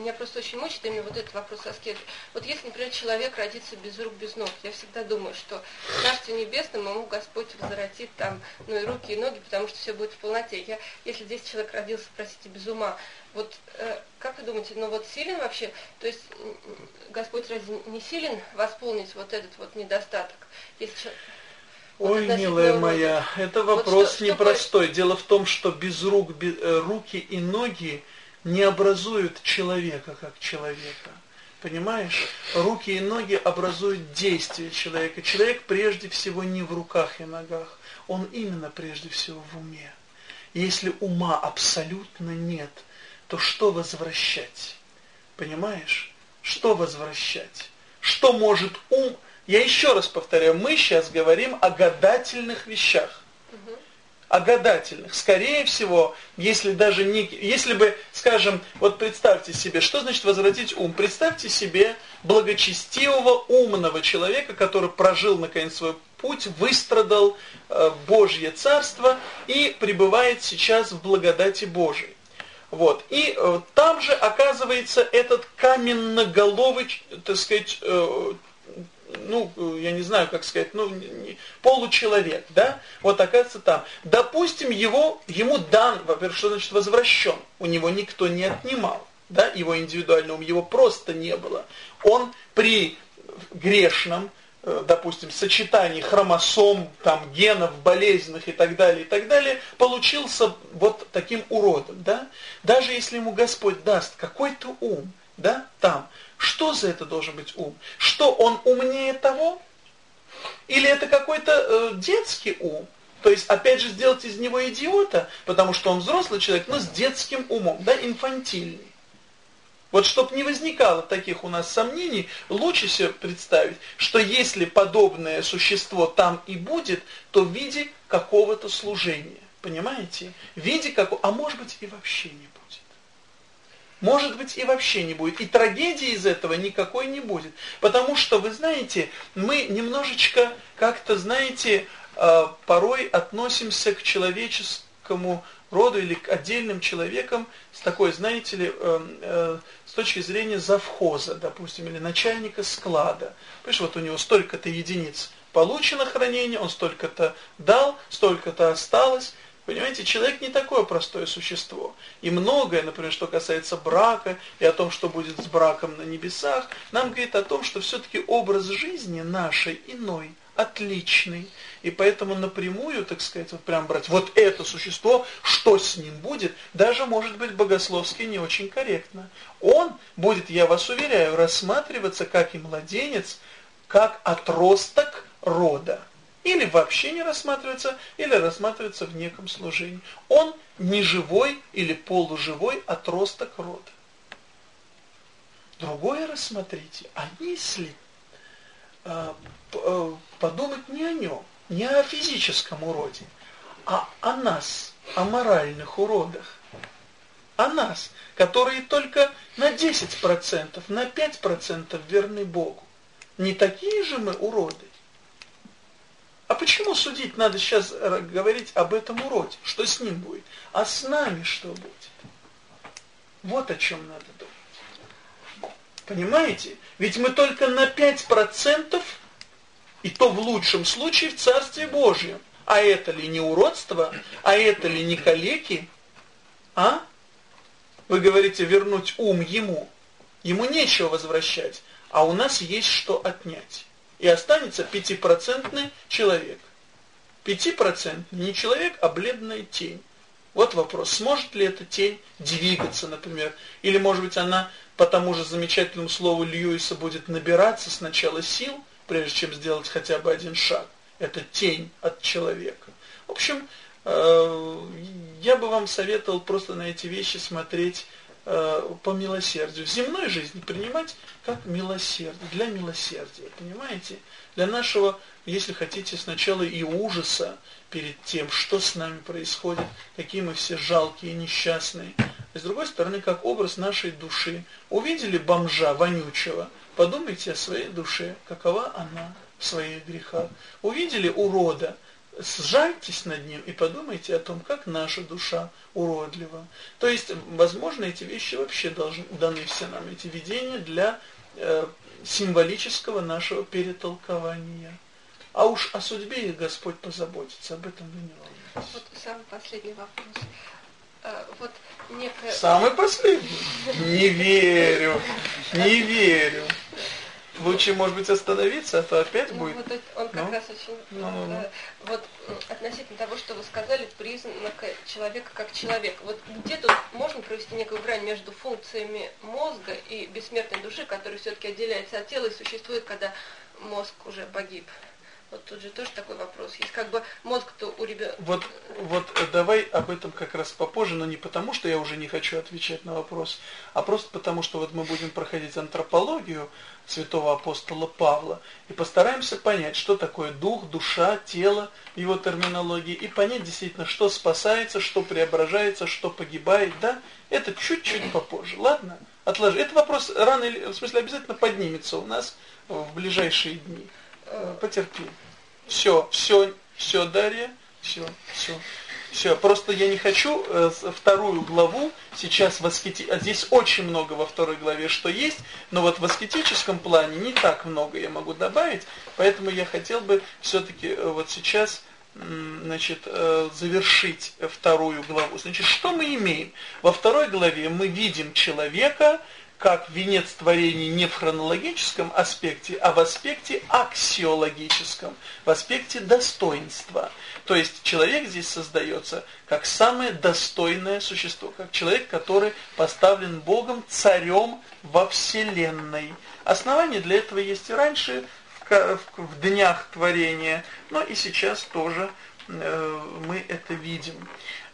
меня просто очень мучит именно вот этот вопрос аскезы. Вот если, например, человек родится без рук, без ног, я всегда думаю, что Царстве Небесном ему Господь возвратит там, ну и руки, и ноги, потому что все будет в полноте. Я, если 10 человек родился, простите, без ума, вот э, как вы думаете, ну вот силен вообще, то есть Господь разве не силен восполнить вот этот вот недостаток? Если Ой, милая моя, это вопрос вот что, непростой. Что... Дело в том, что без рук, без, э, руки и ноги не образуют человека как человека. Понимаешь? Руки и ноги образуют действие человека. Человек прежде всего не в руках и ногах. Он именно прежде всего в уме. Если ума абсолютно нет, то что возвращать? Понимаешь? Что возвращать? Что может ум я еще раз повторяю, мы сейчас говорим о гадательных вещах. О гадательных. Скорее всего, если даже не... Если бы, скажем, вот представьте себе, что значит возвратить ум? Представьте себе благочестивого, умного человека, который прожил, наконец, свой путь, выстрадал э, Божье Царство и пребывает сейчас в благодати Божией. Вот. И э, там же оказывается этот каменноголовый, так сказать, э, ну, я не знаю, как сказать, ну, получеловек, да, вот оказывается там. Допустим, его, ему дан, во-первых, что значит возвращен, у него никто не отнимал, да, его индивидуальный ум, его просто не было. Он при грешном, э, допустим, сочетании хромосом, там, генов, болезненных и так далее, и так далее, получился вот таким уродом, да. Даже если ему Господь даст какой-то ум, да, там, что за это должен быть ум? Что, он умнее того? Или это какой-то э, детский ум? То есть, опять же, сделать из него идиота, потому что он взрослый человек, но с детским умом, да, инфантильный. Вот чтобы не возникало таких у нас сомнений, лучше себе представить, что если подобное существо там и будет, то в виде какого-то служения. Понимаете? В виде какого, а может быть и вообще не. Может быть и вообще не будет. И трагедии из этого никакой не будет. Потому что, вы знаете, мы немножечко как-то, знаете, э, порой относимся к человеческому роду или к отдельным человекам с такой, знаете ли, э, э, с точки зрения завхоза, допустим, или начальника склада. Понимаешь, вот у него столько-то единиц получено хранение, он столько-то дал, столько-то осталось. Понимаете, человек не такое простое существо. И многое, например, что касается брака и о том, что будет с браком на небесах, нам говорит о том, что все-таки образ жизни нашей иной, отличный. И поэтому напрямую, так сказать, вот прям брать вот это существо, что с ним будет, даже может быть богословски не очень корректно. Он будет, я вас уверяю, рассматриваться как и младенец, как отросток рода или вообще не рассматривается, или рассматривается в неком служении. Он не живой или полуживой отросток рода. Другое рассмотрите, а если э, э, подумать не о нем, не о физическом уроде, а о нас, о моральных уродах, о нас, которые только на 10%, на 5% верны Богу. Не такие же мы уроды. А почему судить надо сейчас говорить об этом уроде? Что с ним будет? А с нами что будет? Вот о чем надо думать. Понимаете? Ведь мы только на 5%, и то в лучшем случае в Царстве Божьем. А это ли не уродство? А это ли не калеки? А? Вы говорите вернуть ум ему. Ему нечего возвращать, а у нас есть что отнять. И останется пятипроцентный человек. Пятипроцентный не человек, а бледная тень. Вот вопрос, сможет ли эта тень двигаться, например, или может быть она по тому же замечательному слову Льюиса будет набираться сначала сил, прежде чем сделать хотя бы один шаг. Это тень от человека. В общем, э, я бы вам советовал просто на эти вещи смотреть по милосердию. В земной жизни принимать как милосердие, для милосердия, понимаете? Для нашего, если хотите, сначала и ужаса перед тем, что с нами происходит, какие мы все жалкие, несчастные. И с другой стороны, как образ нашей души. Увидели бомжа вонючего, подумайте о своей душе, какова она в своих грехах. Увидели урода, сжальтесь над ним и подумайте о том, как наша душа уродлива. То есть, возможно, эти вещи вообще должны, даны все нам, эти видения для э, символического нашего перетолкования. А уж о судьбе их Господь позаботится, об этом вы не волнуйтесь. Вот самый последний вопрос. Э, вот некая... Самый последний? Не верю, не верю. Лучше, может быть, остановиться, а то опять ну, будет. Вот он как ну, раз очень... Ну, ну, ну. Вот относительно того, что вы сказали, признака человека как человек. Вот где тут можно провести некую грань между функциями мозга и бессмертной души, которая все-таки отделяется от тела и существует, когда мозг уже погиб? Вот тут же тоже такой вопрос есть. Как бы мозг-то у ребенка... Вот, вот э, давай об этом как раз попозже, но не потому, что я уже не хочу отвечать на вопрос, а просто потому, что вот мы будем проходить антропологию святого апостола Павла и постараемся понять, что такое дух, душа, тело его терминологии, и понять действительно, что спасается, что преображается, что погибает, да? Это чуть-чуть попозже, ладно? Отложи. Этот вопрос рано или, в смысле, обязательно поднимется у нас в ближайшие дни. Э, потерпи. Все, все, все, Дарья, все, все. Все, просто я не хочу э, вторую главу сейчас восхитить. А здесь очень много во второй главе что есть, но вот в аскетическом плане не так много я могу добавить, поэтому я хотел бы все-таки э, вот сейчас значит, завершить вторую главу. Значит, что мы имеем? Во второй главе мы видим человека, как венец творения не в хронологическом аспекте, а в аспекте аксиологическом, в аспекте достоинства. То есть человек здесь создается как самое достойное существо, как человек, который поставлен Богом царем во Вселенной. Основания для этого есть и раньше, в, днях творения, но и сейчас тоже э, мы это видим.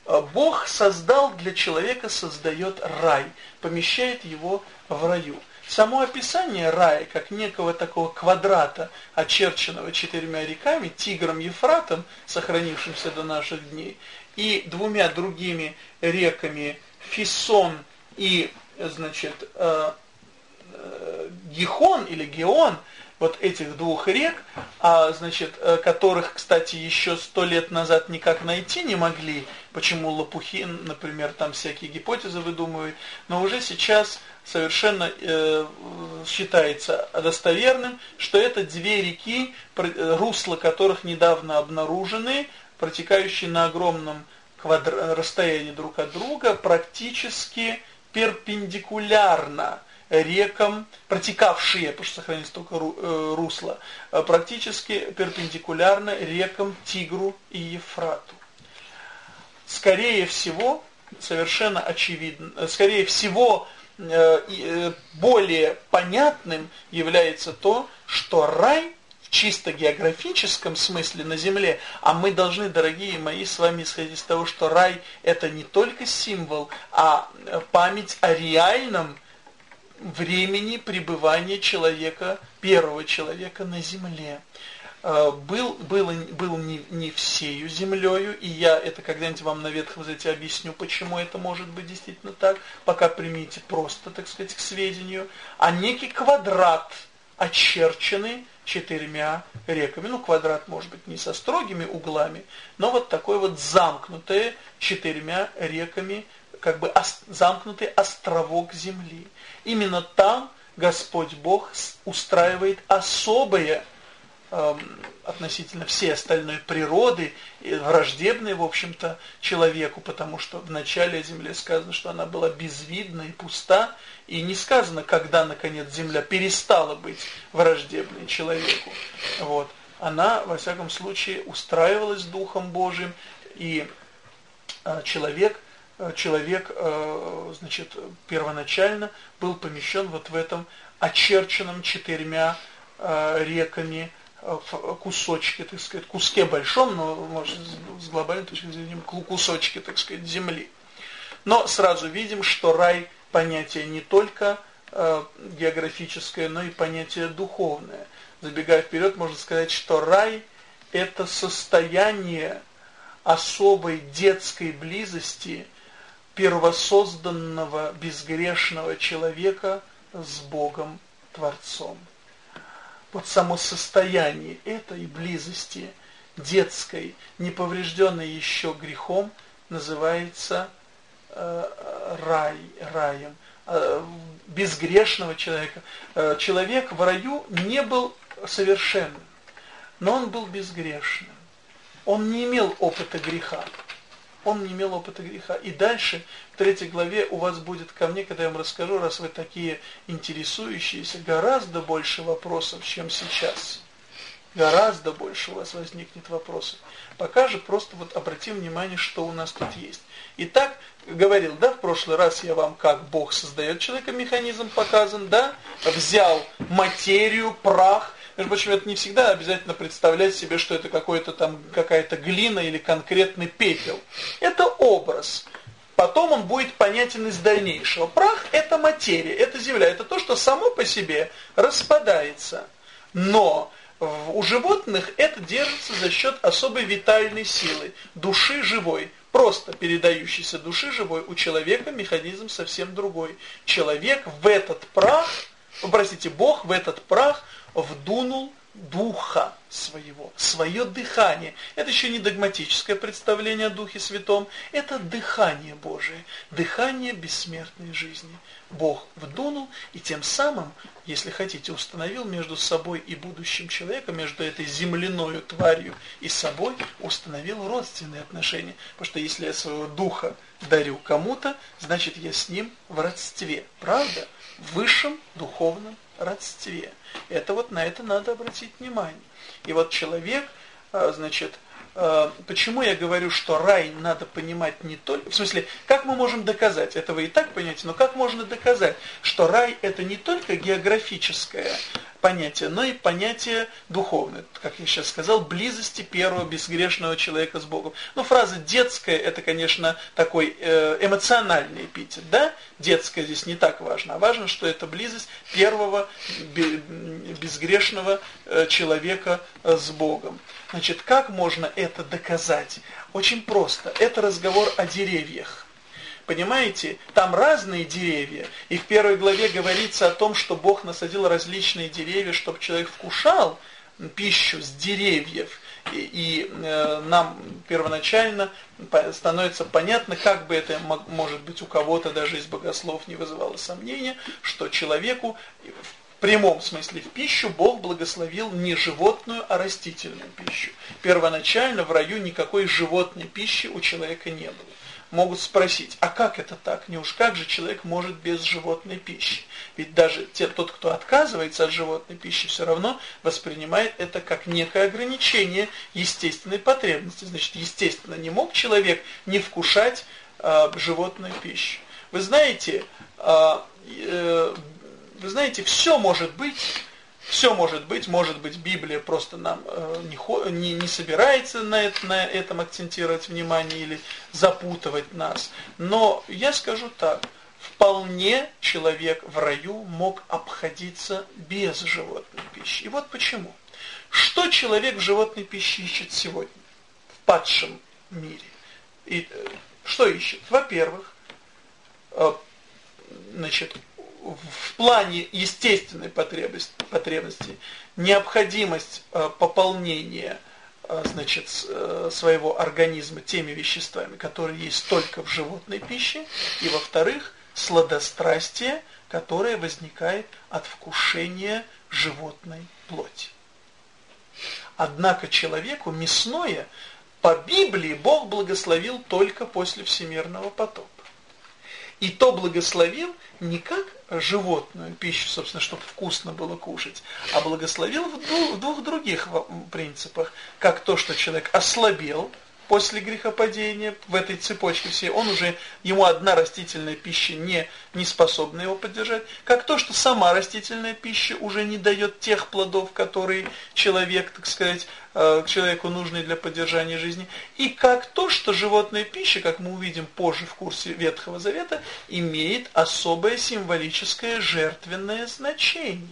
А Бог создал для человека, создает рай, помещает его в раю. Само описание рая, как некого такого квадрата, очерченного четырьмя реками, Тигром Ефратом, сохранившимся до наших дней, и двумя другими реками, Фисон и, значит, э, э, Гихон или Геон – вот этих двух рек, а, значит, э, которых, кстати, еще сто лет назад никак найти не могли, почему Лопухин, например, там всякие гипотезы выдумывает, но уже сейчас совершенно э, считается достоверным, что это две реки, э, русла которых недавно обнаружены, протекающие на огромном квадр... расстоянии друг от друга, практически перпендикулярно рекам, протекавшие, потому что сохранились только э, русла, э, практически перпендикулярно рекам Тигру и Ефрату. Скорее всего, совершенно очевидно, э, скорее всего, более понятным является то, что рай в чисто географическом смысле на земле, а мы должны, дорогие мои, с вами исходить из того, что рай это не только символ, а память о реальном времени пребывания человека, первого человека на земле. Э, был, был, был не, не всею землею, и я это когда-нибудь вам на Ветхом Завете объясню, почему это может быть действительно так, пока примите просто, так сказать, к сведению, а некий квадрат, очерченный четырьмя реками. Ну, квадрат может быть не со строгими углами, но вот такой вот замкнутое четырьмя реками, как бы замкнутый островок земли. Именно там Господь Бог устраивает особое относительно всей остальной природы, враждебной, в общем-то, человеку, потому что в начале о земле сказано, что она была безвидна и пуста, и не сказано, когда, наконец, земля перестала быть враждебной человеку. Вот. Она, во всяком случае, устраивалась Духом Божиим, и э, человек, э, человек э, значит, первоначально был помещен вот в этом очерченном четырьмя реками, в кусочке, так сказать, куске большом, но может с глобальной точки зрения кусочки, так сказать, земли. Но сразу видим, что рай понятие не только э, географическое, но и понятие духовное. Забегая вперед, можно сказать, что рай это состояние особой детской близости первосозданного безгрешного человека с Богом Творцом вот само состояние этой близости детской, не поврежденной еще грехом, называется э, рай, раем. Э, безгрешного человека. Э, человек в раю не был совершенным, но он был безгрешным. Он не имел опыта греха он не имел опыта греха. И дальше, в третьей главе, у вас будет ко мне, когда я вам расскажу, раз вы такие интересующиеся, гораздо больше вопросов, чем сейчас. Гораздо больше у вас возникнет вопросов. Пока же просто вот обратим внимание, что у нас тут есть. Итак, говорил, да, в прошлый раз я вам, как Бог создает человека, механизм показан, да, взял материю, прах, между прочим, это не всегда обязательно представлять себе, что это какой-то там какая-то глина или конкретный пепел. Это образ. Потом он будет понятен из дальнейшего. Прах – это материя, это земля, это то, что само по себе распадается. Но у животных это держится за счет особой витальной силы, души живой, просто передающейся души живой. У человека механизм совсем другой. Человек в этот прах, простите, Бог в этот прах вдунул духа своего, свое дыхание. Это еще не догматическое представление о Духе Святом, это дыхание Божие, дыхание бессмертной жизни. Бог вдунул и тем самым, если хотите, установил между собой и будущим человеком, между этой земляной тварью и собой, установил родственные отношения. Потому что если я своего духа дарю кому-то, значит я с ним в родстве. Правда? В высшем духовном родстве. Это вот на это надо обратить внимание. И вот человек, а, значит, почему я говорю, что рай надо понимать не только... В смысле, как мы можем доказать? Это вы и так понимаете, но как можно доказать, что рай это не только географическое понятие, но и понятие духовное, как я сейчас сказал, близости первого безгрешного человека с Богом. Ну, фраза детская, это, конечно, такой э, эмоциональный эпитет, да? Детская здесь не так важно, а важно, что это близость первого безгрешного э, человека э, с Богом. Значит, как можно это доказать? Очень просто. Это разговор о деревьях. Понимаете, там разные деревья, и в первой главе говорится о том, что Бог насадил различные деревья, чтобы человек вкушал пищу с деревьев. И, э, нам первоначально становится понятно, как бы это, может быть, у кого-то даже из богослов не вызывало сомнения, что человеку прямом смысле в пищу Бог благословил не животную, а растительную пищу. Первоначально в раю никакой животной пищи у человека не было могут спросить, а как это так? Не уж как же человек может без животной пищи? Ведь даже те, тот, кто отказывается от животной пищи, все равно воспринимает это как некое ограничение естественной потребности. Значит, естественно, не мог человек не вкушать э, животную пищу. Вы знаете, э, э, вы знаете, все может быть все может быть, может быть Библия просто нам э, не, не, собирается на, это, на этом акцентировать внимание или запутывать нас. Но я скажу так, вполне человек в раю мог обходиться без животной пищи. И вот почему. Что человек в животной пище ищет сегодня, в падшем мире? И э, что ищет? Во-первых, э, значит, в плане естественной потребности, потребности необходимость э, пополнения значит, своего организма теми веществами, которые есть только в животной пище, и во-вторых, сладострастие, которое возникает от вкушения животной плоти. Однако человеку мясное по Библии Бог благословил только после всемирного потопа. И то благословил не как животную пищу, собственно, чтобы вкусно было кушать, а благословил в двух, других принципах. Как то, что человек ослабел, после грехопадения в этой цепочке всей, он уже, ему одна растительная пища не, не способна его поддержать, как то, что сама растительная пища уже не дает тех плодов, которые человек, так сказать, э, человеку нужны для поддержания жизни, и как то, что животная пища, как мы увидим позже в курсе Ветхого Завета, имеет особое символическое жертвенное значение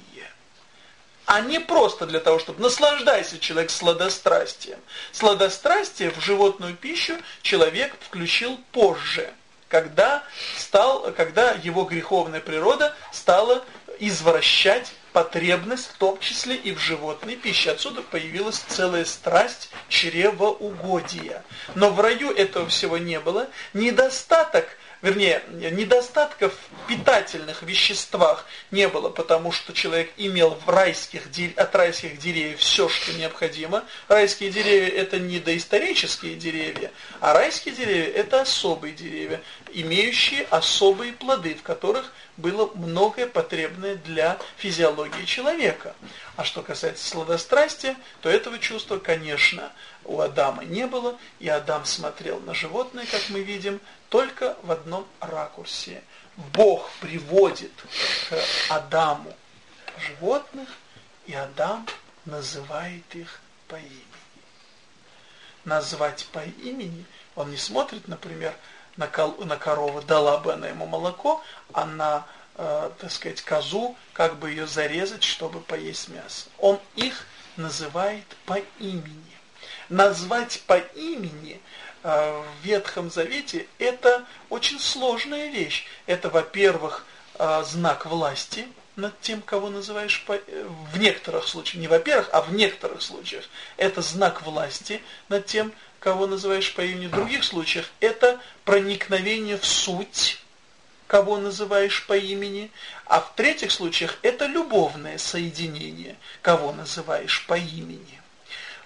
а не просто для того, чтобы наслаждайся человек сладострастием. Сладострастие в животную пищу человек включил позже, когда, стал, когда его греховная природа стала извращать потребность, в том числе и в животной пище. Отсюда появилась целая страсть чревоугодия. Но в раю этого всего не было. Недостаток вернее, недостатков в питательных веществах не было, потому что человек имел в райских, от райских деревьев все, что необходимо. Райские деревья это не доисторические деревья, а райские деревья это особые деревья, имеющие особые плоды, в которых было многое потребное для физиологии человека. А что касается сладострастия, то этого чувства, конечно, у Адама не было, и Адам смотрел на животное, как мы видим, только в одном ракурсе. Бог приводит к Адаму животных, и Адам называет их по имени. Назвать по имени, он не смотрит, например, на, кол на корову, дала бы она ему молоко, а на, э, так сказать, козу, как бы ее зарезать, чтобы поесть мясо. Он их называет по имени. Назвать по имени в Ветхом Завете, это очень сложная вещь. Это, во-первых, э, знак власти над тем, кого называешь. Э, в некоторых случаях, не во-первых, а в некоторых случаях. Это знак власти над тем, кого называешь по имени. В других случаях это проникновение в суть, кого называешь по имени. А в третьих случаях это любовное соединение, кого называешь по имени.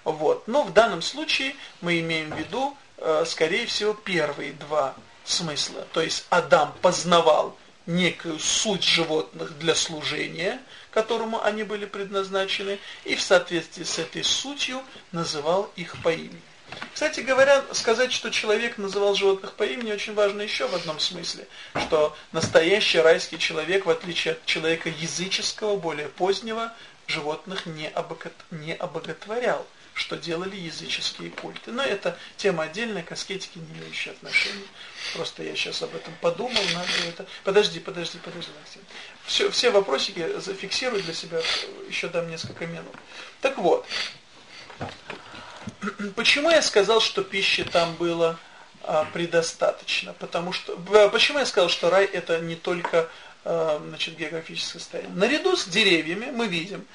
Вот. Но в данном случае мы имеем в виду Э, скорее всего, первые два смысла. То есть Адам познавал некую суть животных для служения, которому они были предназначены, и в соответствии с этой сутью называл их по имени. Кстати говоря, сказать, что человек называл животных по имени, очень важно еще в одном смысле, что настоящий райский человек, в отличие от человека языческого, более позднего, животных не, обоготворял что делали языческие культы. Но это тема отдельная, к аскетике не имеющая отношения. Просто я сейчас об этом подумал, надо это... Подожди, подожди, подожди, Максим. Все, все вопросики зафиксирую для себя, еще дам несколько минут. Так вот, [clears throat] почему я сказал, что пищи там было а, предостаточно? Потому что... Почему я сказал, что рай это не только а, значит, географическое состояние? Наряду с деревьями мы видим,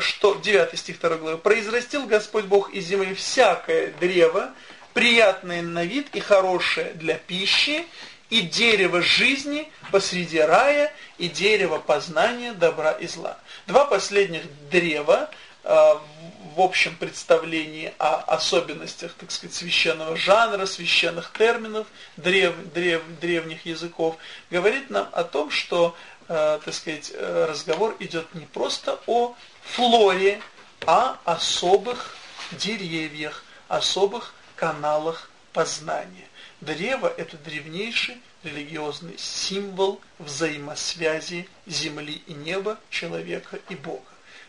что 9 стих 2 главы, «Произрастил Господь Бог из земли всякое древо, приятное на вид и хорошее для пищи, и дерево жизни посреди рая, и дерево познания добра и зла». Два последних древа э, в общем представлении о особенностях, так сказать, священного жанра, священных терминов, древ, древ, древних языков, говорит нам о том, что, э, так сказать, разговор идет не просто о флоре, а особых деревьях, особых каналах познания. Древо – это древнейший религиозный символ взаимосвязи земли и неба, человека и Бога.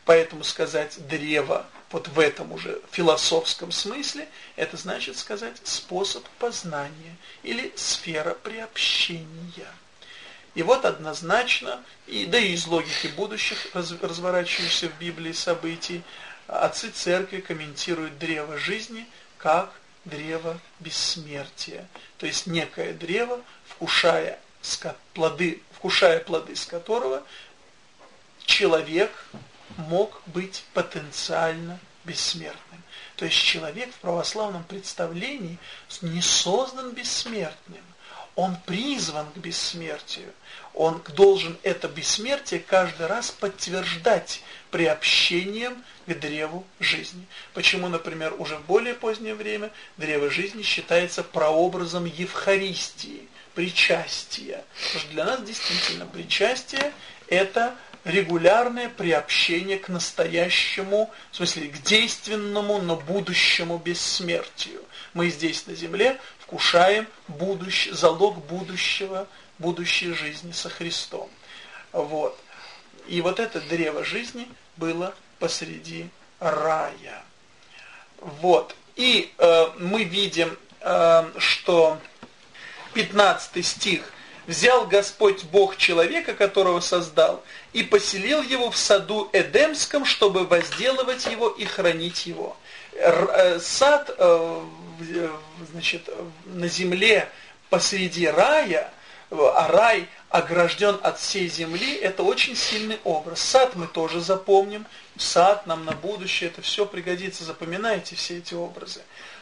Поэтому сказать «древо» вот в этом уже философском смысле, это значит сказать способ познания или сфера приобщения. И вот однозначно, и, да и из логики будущих раз, разворачивающихся в Библии событий, отцы церкви комментируют древо жизни как древо бессмертия. То есть некое древо, вкушая плоды, вкушая плоды с которого человек мог быть потенциально бессмертным. То есть человек в православном представлении не создан бессмертным. Он призван к бессмертию. Он должен это бессмертие каждый раз подтверждать приобщением к древу жизни. Почему, например, уже в более позднее время древо жизни считается прообразом Евхаристии, причастия. Потому что для нас действительно причастие – это регулярное приобщение к настоящему, в смысле к действенному, но будущему бессмертию. Мы здесь на земле вкушаем будущ, залог будущего, будущей жизни со Христом. Вот. И вот это древо жизни было посреди рая. Вот. И э, мы видим, э, что 15 стих взял Господь Бог человека, которого создал, и поселил его в саду Эдемском, чтобы возделывать его и хранить его. Э, сад э, значит, на земле посреди рая, а рай огражден от всей земли, это очень сильный образ. Сад мы тоже запомним, сад нам на будущее, это все пригодится, запоминайте все эти образы.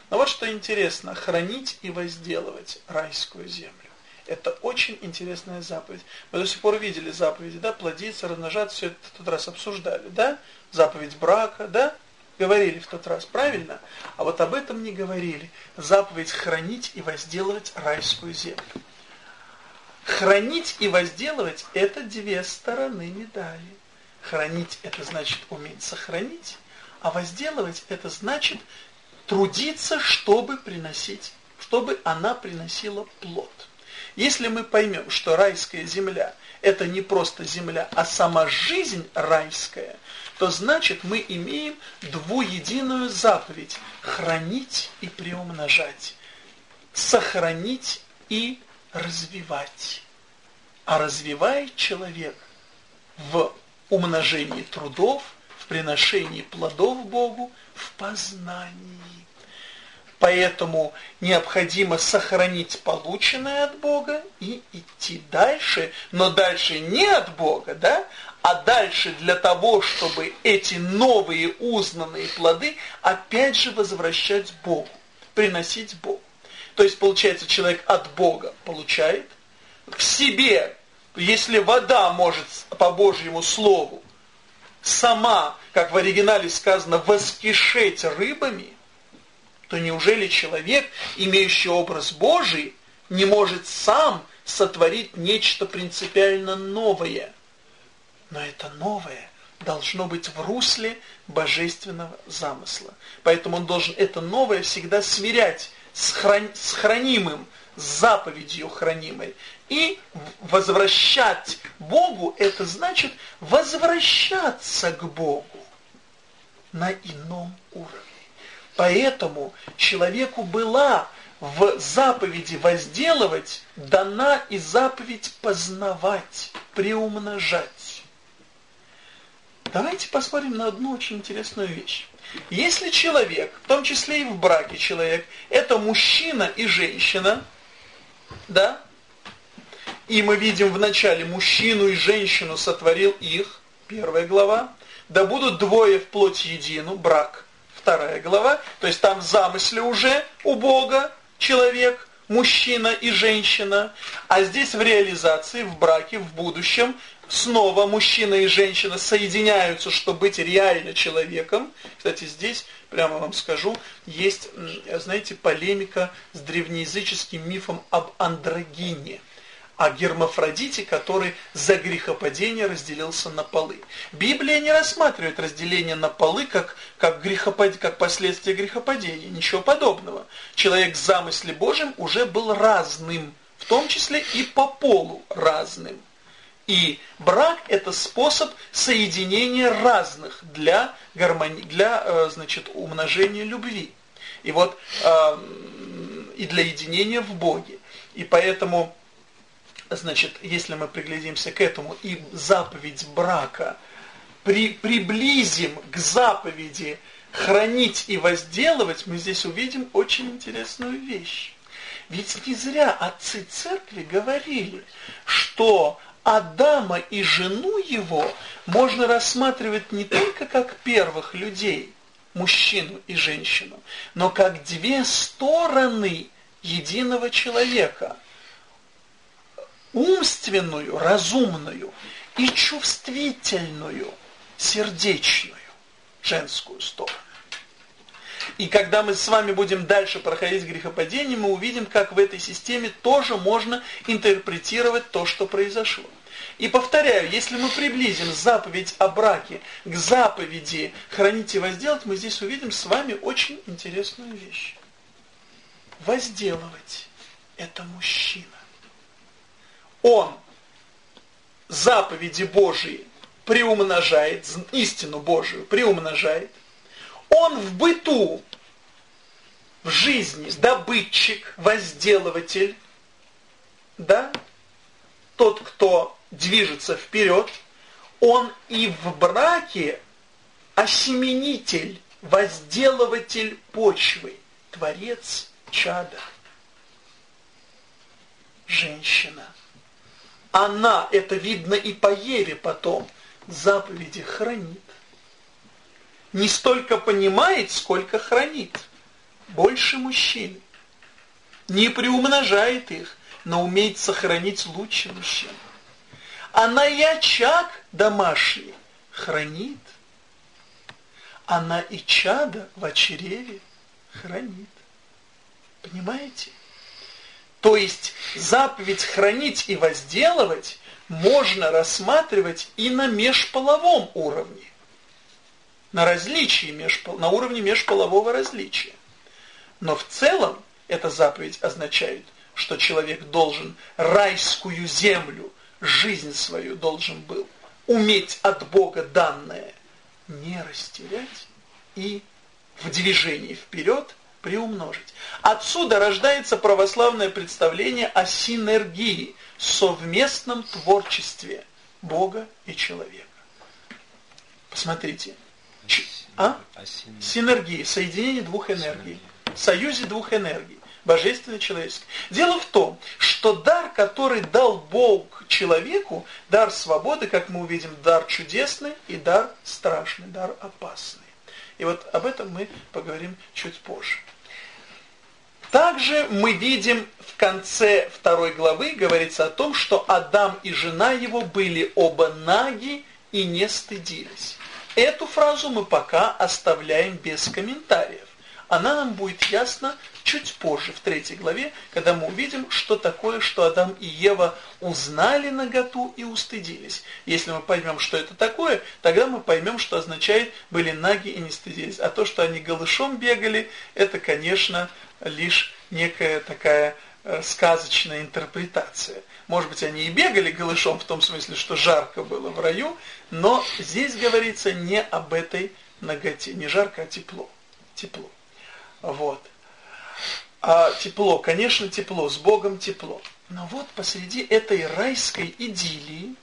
Но вот что интересно, хранить и возделывать райскую землю. Это очень интересная заповедь. Мы до сих пор видели заповеди, да, плодиться, размножаться, все это в тот раз обсуждали, да? Заповедь брака, да? Говорили в тот раз, правильно? А вот об этом не говорили. Заповедь хранить и возделывать райскую землю. Хранить и возделывать – это две стороны медали. Хранить – это значит уметь сохранить, а возделывать – это значит трудиться, чтобы приносить, чтобы она приносила плод. Если мы поймем, что райская земля – это не просто земля, а сама жизнь райская, то значит мы имеем двуединую заповедь – хранить и приумножать, сохранить и развивать. А развивает человек в умножении трудов, в приношении плодов Богу, в познании. Поэтому необходимо сохранить полученное от Бога и идти дальше, но дальше не от Бога, да, а дальше для того, чтобы эти новые узнанные плоды опять же возвращать Богу, приносить Богу. То есть, получается, человек от Бога получает, в себе, если вода может по Божьему Слову сама, как в оригинале сказано, воскишеть рыбами, то неужели человек, имеющий образ Божий, не может сам сотворить нечто принципиально новое? Но это новое должно быть в русле божественного замысла. Поэтому он должен это новое всегда сверять с, хран... с хранимым, с заповедью хранимой. И возвращать Богу, это значит возвращаться к Богу на ином уровне. Поэтому человеку была в заповеди возделывать дана и заповедь познавать, приумножать. Давайте посмотрим на одну очень интересную вещь. Если человек, в том числе и в браке человек, это мужчина и женщина, да, и мы видим в начале мужчину и женщину сотворил их, первая глава, да будут двое в плоть едину, брак – вторая глава, то есть там в замысле уже у Бога человек, мужчина и женщина, а здесь в реализации, в браке, в будущем, снова мужчина и женщина соединяются, чтобы быть реально человеком. Кстати, здесь, прямо вам скажу, есть, знаете, полемика с древнеязыческим мифом об андрогине о гермафродите, который за грехопадение разделился на полы. Библия не рассматривает разделение на полы как, как, грехопад... как последствие грехопадения, ничего подобного. Человек в замысле Божьем уже был разным, в том числе и по полу разным. И брак – это способ соединения разных для, гармони... для э, значит, умножения любви. И вот э, и для единения в Боге. И поэтому значит, если мы приглядимся к этому и заповедь брака при, приблизим к заповеди хранить и возделывать, мы здесь увидим очень интересную вещь. Ведь не зря отцы церкви говорили, что Адама и жену его можно рассматривать не только как первых людей, мужчину и женщину, но как две стороны единого человека. Умственную, разумную и чувствительную, сердечную, женскую сторону. И когда мы с вами будем дальше проходить грехопадение, мы увидим, как в этой системе тоже можно интерпретировать то, что произошло. И повторяю, если мы приблизим заповедь о браке к заповеди хранить и возделать, мы здесь увидим с вами очень интересную вещь. Возделывать – это мужчина. Он заповеди Божии приумножает, истину Божию приумножает. Он в быту, в жизни добытчик, возделыватель, да, тот, кто движется вперед, он и в браке осеменитель, возделыватель почвы, творец чада. Женщина. Она, это видно и по Еве потом, заповеди хранит. Не столько понимает, сколько хранит. Больше мужчин. Не приумножает их, но умеет сохранить лучше мужчин. Она и очаг домашний хранит. Она и чада в очереве хранит. Понимаете? То есть заповедь хранить и возделывать можно рассматривать и на межполовом уровне. На различии, межпол, на уровне межполового различия. Но в целом эта заповедь означает, что человек должен райскую землю жизнь свою должен был уметь от Бога данное не растерять и в движении вперед приумножить. Отсюда рождается православное представление о синергии, совместном творчестве Бога и человека. Посмотрите. А? Синергии, соединение двух энергий, союзе двух энергий божественный человеческий. Дело в том, что дар, который дал Бог человеку, дар свободы, как мы увидим, дар чудесный и дар страшный, дар опасный. И вот об этом мы поговорим чуть позже. Также мы видим в конце второй главы говорится о том, что Адам и жена его были оба наги и не стыдились. Эту фразу мы пока оставляем без комментариев. Она нам будет ясна чуть позже, в третьей главе, когда мы увидим, что такое, что Адам и Ева узнали наготу и устыдились. Если мы поймем, что это такое, тогда мы поймем, что означает «были наги и не стыдились». А то, что они голышом бегали, это, конечно, лишь некая такая э, сказочная интерпретация. Может быть, они и бегали голышом в том смысле, что жарко было в раю, но здесь говорится не об этой наготе, не жарко, а тепло. Тепло. Вот. А тепло, конечно, тепло, с Богом тепло. Но вот посреди этой райской идиллии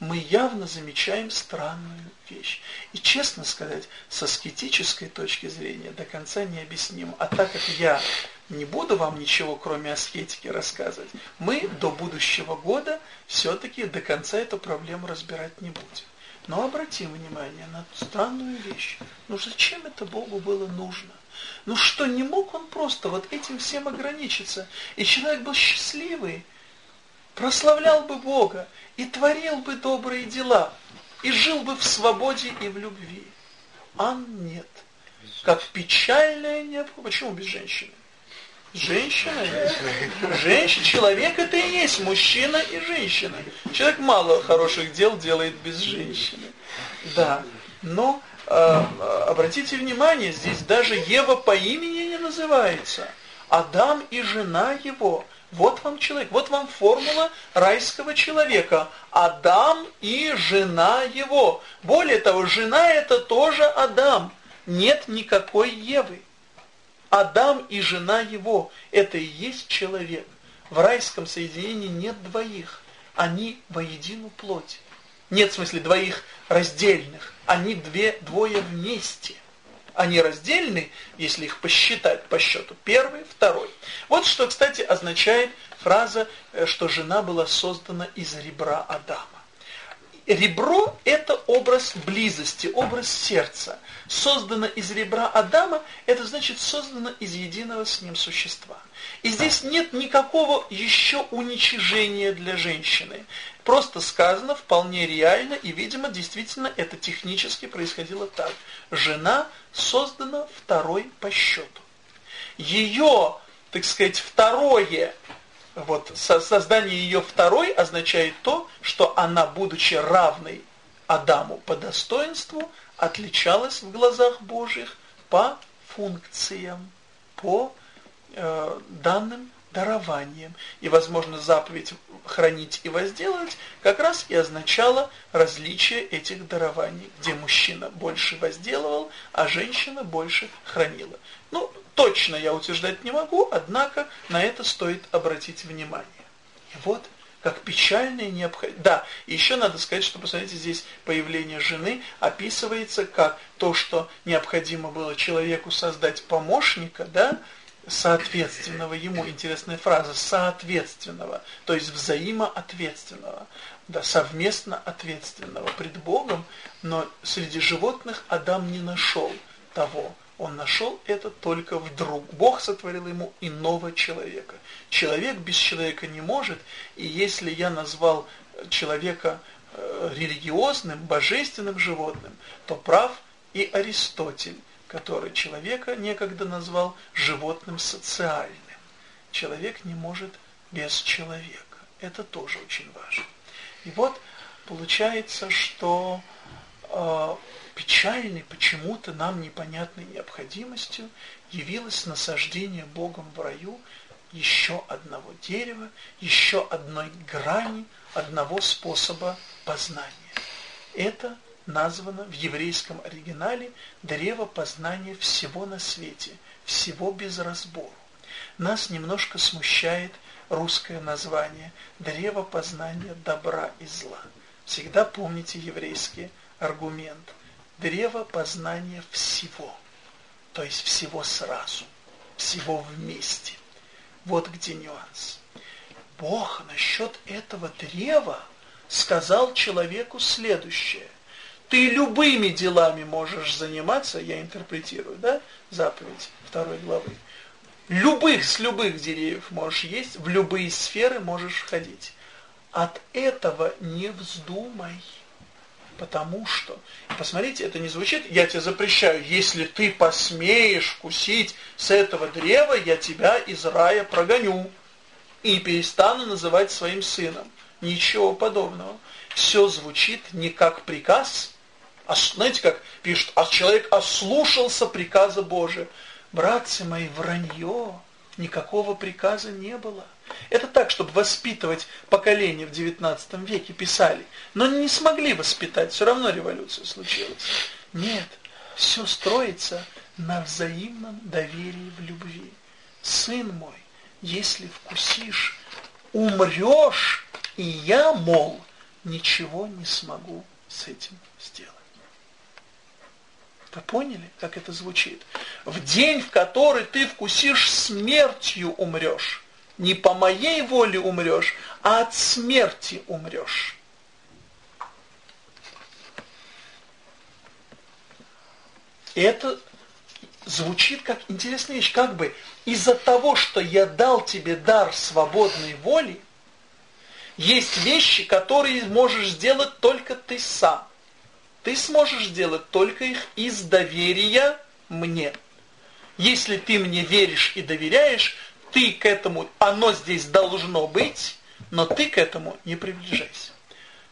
мы явно замечаем странную вещь. И честно сказать, со скетической точки зрения до конца необъяснимо. А так как я не буду вам ничего, кроме аскетики, рассказывать, мы до будущего года все-таки до конца эту проблему разбирать не будем. Но обратим внимание на странную вещь. Ну зачем это Богу было нужно? Ну что, не мог он просто вот этим всем ограничиться? И человек был счастливый, прославлял бы Бога и творил бы добрые дела, и жил бы в свободе и в любви. А нет. Как печальная необходимость. Почему без женщины? Женщина. Женщина, человек это и есть мужчина и женщина. Человек мало хороших дел делает без женщины. Да. Но э, обратите внимание, здесь даже Ева по имени не называется. Адам и жена его. Вот вам человек, вот вам формула райского человека. Адам и жена его. Более того, жена это тоже Адам. Нет никакой Евы. Адам и жена его – это и есть человек. В райском соединении нет двоих. Они воедину плоть. Нет, в смысле, двоих раздельных. Они две, двое вместе. Они раздельны, если их посчитать по счету. Первый, второй. Вот что, кстати, означает фраза, э, что жена была создана из ребра Адама. Ребро – это образ близости, образ сердца. Создано из ребра Адама – это значит создано из единого с ним существа. И здесь нет никакого еще уничижения для женщины. Просто сказано вполне реально, и, видимо, действительно это технически происходило так. Жена создана второй по счету. Ее, так сказать, второе вот создание ее второй означает то, что она, будучи равной Адаму по достоинству, отличалась в глазах Божьих по функциям, по э, данным дарованием. И, возможно, заповедь хранить и возделывать как раз и означала различие этих дарований, где мужчина больше возделывал, а женщина больше хранила. Ну, точно я утверждать не могу, однако на это стоит обратить внимание. И вот как печально и необходимо. Да, еще надо сказать, что, посмотрите, здесь появление жены описывается как то, что необходимо было человеку создать помощника, да, соответственного ему, интересная фраза, соответственного, то есть взаимоответственного, да, совместно ответственного пред Богом, но среди животных Адам не нашел того, он нашел это только вдруг. Бог сотворил ему иного человека. Человек без человека не может, и если я назвал человека э, религиозным, божественным животным, то прав и Аристотель который человека некогда назвал животным социальным. Человек не может без человека. Это тоже очень важно. И вот получается, что э, печальной почему-то нам непонятной необходимостью явилось насаждение Богом в раю еще одного дерева, еще одной грани, одного способа познания. Это названо в еврейском оригинале древо познания всего на свете, всего без разбору. Нас немножко смущает русское название древо познания добра и зла. Всегда помните еврейский аргумент. Древо познания всего, то есть всего сразу, всего вместе. Вот где нюанс. Бог насчет этого древа сказал человеку следующее. Ты любыми делами можешь заниматься, я интерпретирую, да, заповедь второй главы. Любых, с любых деревьев можешь есть, в любые сферы можешь входить. От этого не вздумай. Потому что, посмотрите, это не звучит, я тебе запрещаю, если ты посмеешь вкусить с этого древа, я тебя из рая прогоню и перестану называть своим сыном. Ничего подобного. Все звучит не как приказ, знаете, как пишут, а человек ослушался приказа Божия. Братцы мои, вранье, никакого приказа не было. Это так, чтобы воспитывать поколение в 19 веке писали, но не смогли воспитать, все равно революция случилась. Нет, все строится на взаимном доверии в любви. Сын мой, если вкусишь, умрешь, и я, мол, ничего не смогу с этим сделать. Вы поняли, как это звучит? В день, в который ты вкусишь, смертью умрешь. Не по моей воле умрешь, а от смерти умрешь. это звучит как интересная вещь, как бы из-за того, что я дал тебе дар свободной воли, есть вещи, которые можешь сделать только ты сам ты сможешь сделать только их из доверия мне. Если ты мне веришь и доверяешь, ты к этому, оно здесь должно быть, но ты к этому не приближайся.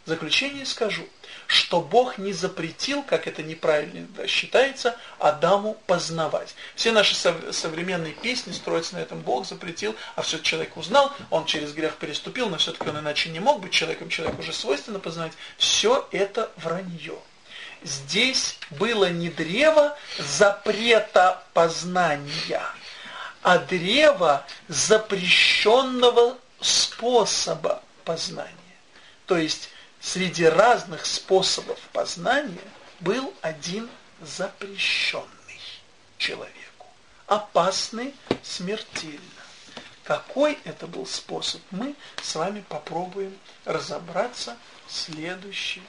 В заключение скажу, что Бог не запретил, как это неправильно считается, Адаму познавать. Все наши современные песни строятся на этом. Бог запретил, а все человек узнал, он через грех переступил, но все-таки он иначе не мог быть человеком, человеку уже свойственно познавать. Все это вранье здесь было не древо запрета познания, а древо запрещенного способа познания. То есть среди разных способов познания был один запрещенный человеку, опасный смертельно. Какой это был способ, мы с вами попробуем разобраться в следующий